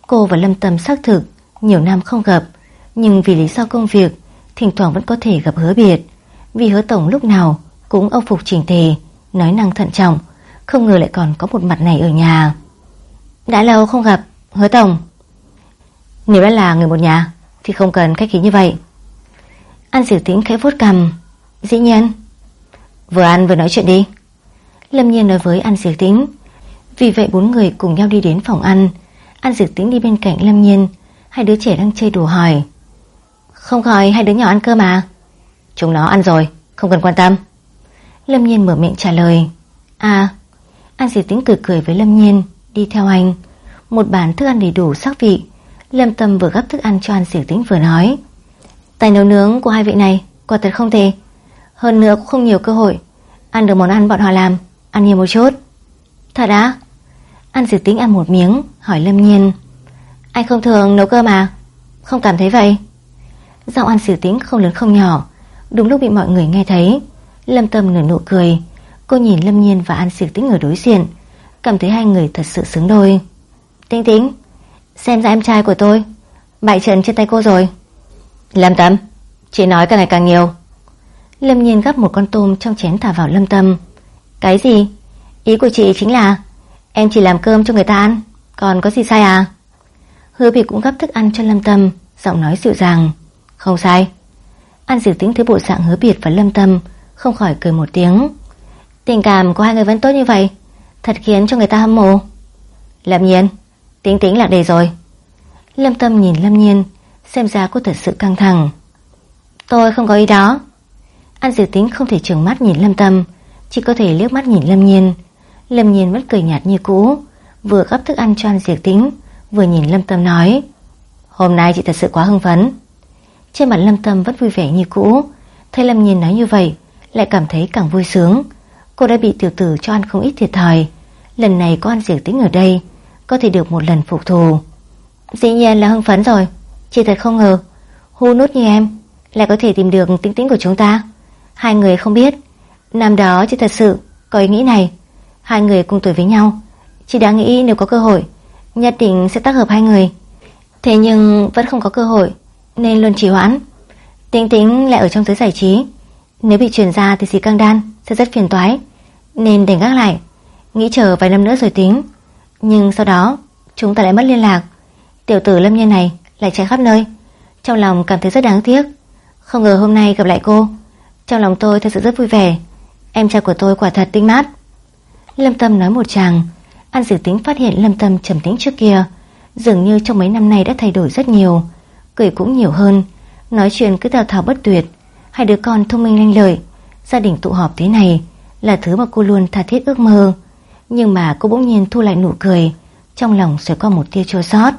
Cô và Lâm Tâm xác thực, Nhiều năm không gặp, Nhưng vì lý do công việc, Thỉnh thoảng vẫn có thể gặp hứa biệt. Vì hứa tổng lúc nào cũng âu phục chỉnh tề, Nói năng thận trọng, Không ngờ lại còn có một mặt này ở nhà. Đã lâu không gặp, Hứa tổng. Nếu đã là người một nhà, Thì không cần khách khí như vậy. An Diệp Tĩnh khẽ vuốt cầm Dĩ nhiên. Vừa ăn vừa nói chuyện đi. Lâm Nhiên nói với An Diệp Tĩnh. Vì vậy bốn người cùng nhau đi đến phòng ăn. An Diệp Tĩnh đi bên cạnh Lâm Nhiên. Hai đứa trẻ đang chơi đùa hỏi. Không gọi hai đứa nhỏ ăn cơm mà Chúng nó ăn rồi, Không cần quan tâm. Lâm Nhiên mở miệng trả lời. À An Diệp Tĩnh cười cười với Lâm Nhiên, Đi theo anh. Một bàn thức ăn đầy đủ sắc vị. Lâm Tâm vừa gấp thức ăn cho An Diệp Tĩnh vừa nói. Tài nấu nướng của hai vị này, Quả thật không thể Hơn nữa cũng không nhiều cơ hội. Ăn được món ăn bọn họ làm, Ăn nhiều một chút. Thật á? An diệt tính ăn một miếng, Hỏi Lâm Nhiên. Anh không thường nấu cơm à? Không cảm thấy vậy. Giọng An diệt tính không lớn không nhỏ. Đúng lúc bị mọi người nghe thấy Lâm Tâm nở nụ cười. Cô nhìn Lâm Nhiên và An Siệt Tĩnh ở đối diện. Cảm thấy hai người thật sự xứng đôi. Tinh tính Xem ra em trai của tôi, Bại trận trên tay cô rồi. Lâm Tâm, Chị nói càng ngày càng nhiều. Lâm Nhiên gắp một con tôm trong chén thả vào Lâm Tâm. Cái gì? Ý của chị chính là, Em chỉ làm cơm cho người ta ăn, Còn có gì sai à? Hứa bị cũng gấp thức ăn cho Lâm Tâm, Giọng nói dịu dàng. Không sai. An Diệp tính thấy bộ dạng hứa biệt và Lâm Tâm không khỏi cười một tiếng. Tình cảm của hai người vẫn tốt như vậy, Thật khiến cho người ta hâm mộ. Lâm Nhiên, Tính tính lạc đề rồi. Lâm Tâm nhìn Lâm Nhiên, Xem ra cô thật sự căng thẳng. Tôi không có ý đó. An Diệu tính không thể trừng mắt nhìn Lâm Tâm, chỉ có thể liếc mắt nhìn Lâm Nhiên. Lâm Nhiên vẫn cười nhạt như cũ, Vừa gấp thức ăn cho An Diệu tính Vừa nhìn Lâm Tâm nói, Hôm nay chị thật sự quá hưng phấn. Trên mặt Lâm Tâm vẫn vui vẻ như cũ, Thấy Lâm Nhiên nói như vậy lại cảm thấy càng vui sướng. Cô đã bị tiểu tử cho ăn không ít thiệt thòi. Lần này có ăn diệt tính ở đây, Có thể được một lần phục thù. Dĩ nhiên là hưng phấn rồi, Chị thật không ngờ. Hu nút như em, Lại có thể tìm được tính tính của chúng ta. Hai người không biết. Năm đó chỉ thật sự có ý nghĩ này. Hai người cùng tuổi với nhau. Chị đã nghĩ nếu có cơ hội, Nhất định sẽ tác hợp hai người. Thế nhưng vẫn không có cơ hội, Nên luôn trì hoãn. Tính tính lại ở trong giới giải trí. Nếu bị truyền ra thì xì căng đan Sẽ rất phiền toái. Nên đành gác lại, Nghĩ chờ vài năm nữa rồi tính. Nhưng sau đó, chúng ta lại mất liên lạc. Tiểu tử lâm nhân này lại chạy khắp nơi. Trong lòng cảm thấy rất đáng tiếc. Không ngờ hôm nay gặp lại cô. Trong lòng tôi thật sự rất vui vẻ. Em trai của tôi quả thật tinh mát. Lâm Tâm nói một chàng. An dự Tính phát hiện Lâm Tâm trầm tĩnh trước kia. Dường như trong mấy năm nay đã thay đổi rất nhiều. Cười cũng nhiều hơn. Nói chuyện cứ thao thao bất tuyệt. Hai đứa con thông minh lanh lợi. Gia đình tụ họp thế này Là thứ mà cô luôn tha thiết ước mơ. Nhưng mà cô bỗng nhiên thu lại nụ cười, Trong lòng sẽ có một tia chua xót.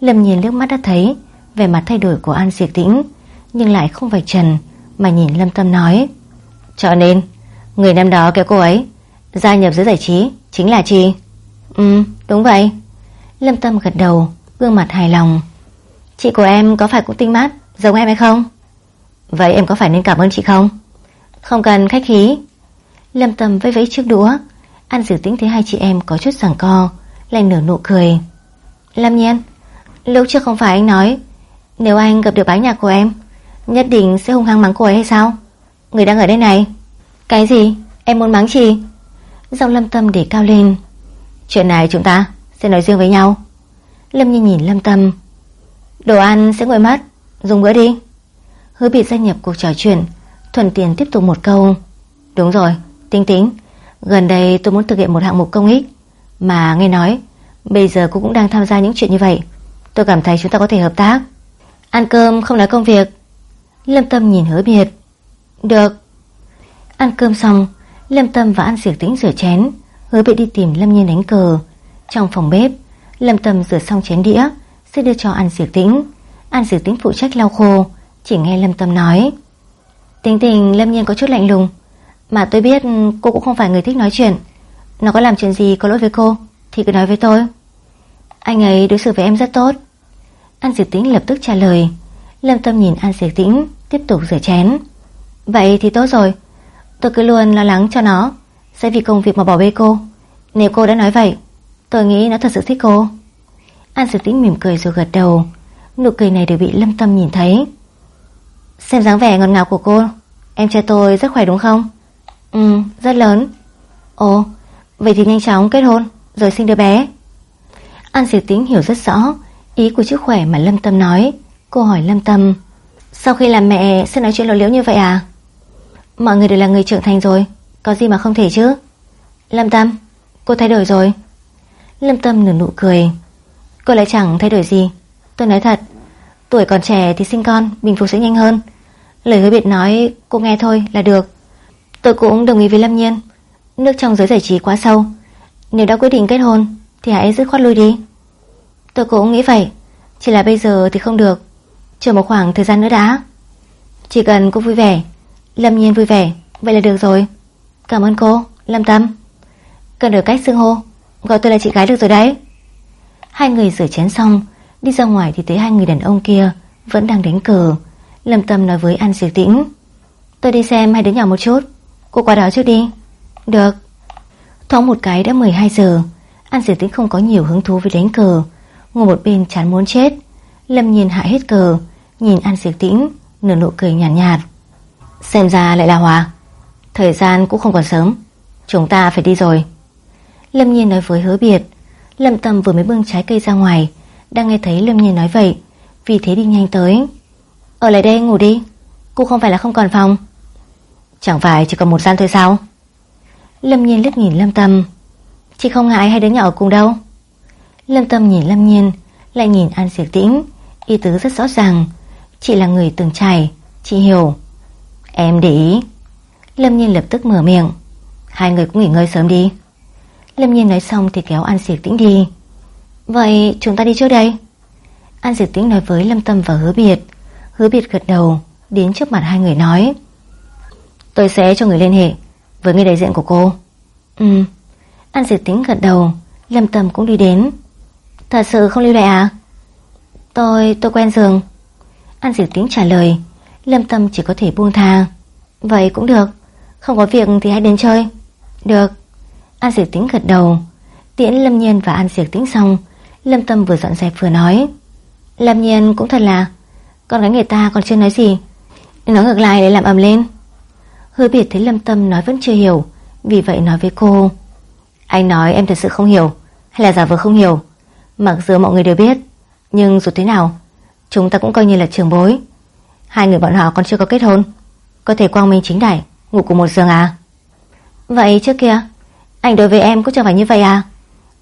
Lâm nhìn nước mắt đã thấy Về mặt thay đổi của An Diệp Tĩnh, Nhưng lại không phải trần, Mà nhìn Lâm Tâm nói, Cho nên, Người năm đó kéo cô ấy, Gia nhập giới giải trí Chính là chị. Ừ đúng vậy. Lâm Tâm gật đầu, Gương mặt hài lòng. Chị của em có phải cũng tinh mắt, Giống em hay không? Vậy em có phải nên cảm ơn chị không? Không cần khách khí. Lâm Tâm vẫy vẫy chiếc đũa. An Dược Tĩnh thấy hai chị em có chút giằng co Lành nở nụ cười. Lâm Nhiên, Lúc trước không phải anh nói, Nếu anh gặp được bái nhạc của em, Nhất định sẽ hung hăng mắng cô ấy hay sao? Người đang ở đây này. Cái gì? Em muốn mắng chị? Giọng Lâm Tâm để cao lên. Chuyện này chúng ta sẽ nói riêng với nhau. Lâm Nhiên nhìn Lâm Tâm. Đồ ăn sẽ nguội mất. Dùng bữa đi. Hứa bị gia nhập cuộc trò chuyện Thuần tiền tiếp tục một câu. Đúng rồi, tính tính Gần đây tôi muốn thực hiện một hạng mục công ích. Mà nghe nói Bây giờ cô cũng đang tham gia những chuyện như vậy. Tôi cảm thấy chúng ta có thể hợp tác. Ăn cơm không nói công việc. Lâm Tâm nhìn hứa biệt. Được. Ăn cơm xong Lâm Tâm và An Diệp Tĩnh rửa chén. Hứa biệt đi tìm Lâm Nhiên đánh cờ. Trong phòng bếp Lâm Tâm rửa xong chén đĩa Sẽ đưa cho An Diệp Tĩnh. An Diệp Tĩnh phụ trách lau khô. Chỉ nghe Lâm Tâm nói. Tính tình, Lâm Nhiên có chút lạnh lùng. Mà tôi biết cô cũng không phải người thích nói chuyện. Nó có làm chuyện gì có lỗi với cô, Thì cứ nói với tôi. Anh ấy đối xử với em rất tốt. An Diệp Tĩnh lập tức trả lời. Lâm Tâm nhìn An Diệp Tĩnh, Tiếp tục rửa chén. Vậy thì tốt rồi. Tôi cứ luôn lo lắng cho nó. Sẽ vì công việc mà bỏ bê cô. Nếu cô đã nói vậy, Tôi nghĩ nó thật sự thích cô. An Diệp Tĩnh mỉm cười rồi gật đầu. Nụ cười này đều bị Lâm Tâm nhìn thấy. Xem dáng vẻ ngọt ngào của cô. Em trai tôi rất khỏe đúng không? Ừ rất lớn. Ồ, vậy thì nhanh chóng kết hôn, Rồi sinh đứa bé. An Diệp tính hiểu rất rõ Ý của chữ khỏe mà Lâm Tâm nói. Cô hỏi Lâm Tâm, Sau khi làm mẹ, sẽ nói chuyện lộ liễu như vậy à? Mọi người đều là người trưởng thành rồi, Có gì mà không thể chứ? Lâm Tâm, Cô thay đổi rồi. Lâm Tâm nở nụ cười. Cô lại chẳng thay đổi gì. Tôi nói thật Tuổi còn trẻ thì sinh con, Bình phục sẽ nhanh hơn. Lời hứa biệt nói, cô nghe thôi, là được. Tôi cũng đồng ý với Lâm Nhiên. Nước trong giới giải trí quá sâu. Nếu đã quyết định kết hôn, Thì hãy dứt khoát lui đi. Tôi cũng nghĩ vậy. Chỉ là bây giờ thì không được. Chờ một khoảng thời gian nữa đã. Chỉ cần cô vui vẻ. Lâm Nhiên vui vẻ. Vậy là được rồi. Cảm ơn cô, Lâm Tâm. Cần được cách xưng hô. Gọi tôi là chị gái được rồi đấy. Hai người rửa chén xong Đi ra ngoài thì thấy hai người đàn ông kia Vẫn đang đánh cờ. Lâm Tâm nói với An Diệp Tĩnh Tôi đi xem hai đứa nhỏ một chút. Cô qua đó trước đi. Được. Thoáng một cái đã 12 giờ An Diệp Tĩnh không có nhiều hứng thú với đánh cờ. Ngồi một bên chán muốn chết Lâm nhìn hạ hết cờ Nhìn An Diệp Tĩnh Nở nụ cười nhàn nhạt, nhạt. Xem ra lại là Hòa. Thời gian cũng không còn sớm. Chúng ta phải đi rồi. Lâm Nhiên nói với hứa biệt Lâm Tâm vừa mới bưng trái cây ra ngoài đang nghe thấy Lâm Nhiên nói vậy. Vì thế đi nhanh tới. Ở lại đây ngủ đi. Cô không phải là không còn phòng. Chẳng phải chỉ còn một gian thôi sao? Lâm Nhiên lướt nhìn Lâm Tâm. Chị không ngại hai đứa nhỏ ở cùng đâu. Lâm Tâm nhìn Lâm Nhiên, Lại nhìn An Diệp Tĩnh. Ý tứ rất rõ ràng. Chị là người từng trải. Chị hiểu. Em để ý. Lâm Nhiên lập tức mở miệng. Hai người cũng nghỉ ngơi sớm đi. Lâm Nhiên nói xong thì kéo An Diệp Tĩnh đi. Vậy chúng ta đi trước đây. An Diệp Tĩnh nói với Lâm Tâm và Hứa Biệt. Hứa Biệt gật đầu Đến trước mặt hai người nói. Tôi sẽ cho người liên hệ Với người đại diện của cô. Ừ. An Diệp Tĩnh gật đầu Lâm Tâm cũng đi đến. Thật sự không lưu lại à? Tôi, tôi quen giường. An Diệp Tĩnh trả lời Lâm Tâm chỉ có thể buông tha. Vậy cũng được Không có việc thì hãy đến chơi. Được. An Diệp Tĩnh gật đầu Tiễn Lâm Nhiên và An Diệp Tĩnh xong Lâm Tâm vừa dọn dẹp vừa nói. Lâm Nhiên cũng thật là, Con gái người ta còn chưa nói gì. Nó ngược lại để làm ầm lên. Hơi biệt thấy Lâm Tâm nói vẫn chưa hiểu, Vì vậy nói với cô. Anh nói em thật sự không hiểu, Hay là giả vờ không hiểu. Mặc dù mọi người đều biết, Nhưng dù thế nào, Chúng ta cũng coi như là trường bối. Hai người bọn họ còn chưa có kết hôn, Có thể quang minh chính đại, Ngủ cùng một giường à? Vậy trước kia, Anh đối với em cũng chẳng phải như vậy à?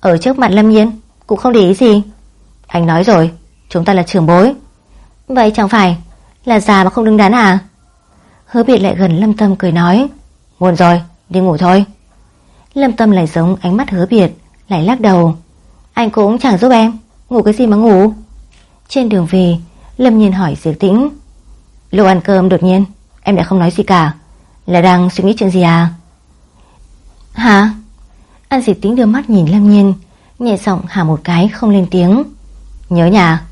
Ở trước mặt Lâm Nhiên cũng không để ý gì. Anh nói rồi Chúng ta là trưởng bối. Vậy chẳng phải là già mà không đứng đắn à? Hứa biệt lại gần Lâm Tâm cười nói Muộn rồi, đi ngủ thôi. Lâm Tâm lại giống ánh mắt hứa biệt Lại lắc đầu Anh cũng chẳng giúp em, ngủ cái gì mà ngủ. Trên đường về Lâm Nhiên hỏi Diệp Tĩnh Lúc ăn cơm đột nhiên Em lại không nói gì cả Là đang suy nghĩ chuyện gì à? Hả? Anh Diệp Tĩnh đưa mắt nhìn Lâm Nhiên Nhẹ giọng hả một cái không lên tiếng. Nhớ nhà.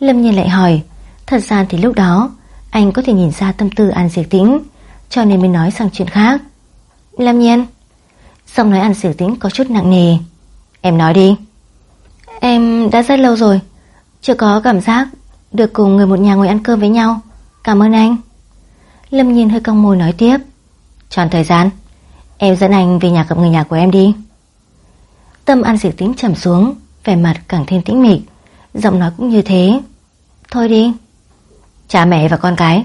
Lâm Nhiên lại hỏi, Thật ra thì lúc đó, Anh có thể nhìn ra tâm tư An Diệp Tĩnh, Cho nên mới nói sang chuyện khác. Lâm Nhiên. Xong nói An Diệp Tĩnh có chút nặng nề. Em nói đi. Em đã rất lâu rồi, Chưa có cảm giác Được cùng người một nhà ngồi ăn cơm với nhau. Cảm ơn anh. Lâm Nhiên hơi cong môi nói tiếp. Tròn thời gian, Em dẫn anh về nhà gặp người nhà của em đi. Tâm An Diệp Tĩnh trầm xuống, Vẻ mặt càng thêm tĩnh mịch, Giọng nói cũng như thế. Thôi đi. Cha mẹ và con cái,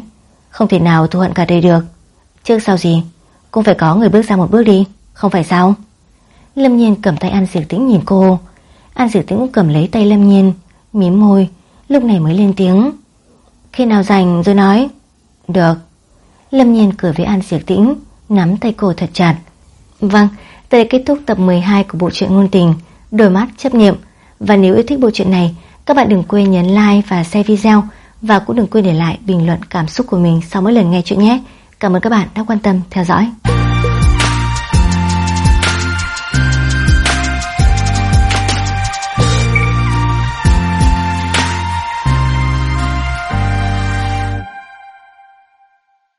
Không thể nào thù hận cả đời được. Trước sau gì, Cũng phải có người bước ra một bước đi, Không phải sao? Lâm Nhiên cầm tay An Diệp Tĩnh nhìn cô. An Diệp Tĩnh cũng cầm lấy tay Lâm Nhiên, Mím môi, Lúc này mới lên tiếng. Khi nào rảnh rồi nói? Được. Lâm Nhiên cười với An Diệp Tĩnh, Nắm tay cô thật chặt. Vâng Tới đây kết thúc tập 12 của bộ truyện ngôn tình, Đôi mắt chấp niệm. Và nếu yêu thích bộ truyện này, Các bạn đừng quên nhấn like và share video Và cũng đừng quên để lại bình luận cảm xúc của mình Sau mỗi lần nghe chuyện nhé. Cảm ơn các bạn đã quan tâm theo dõi.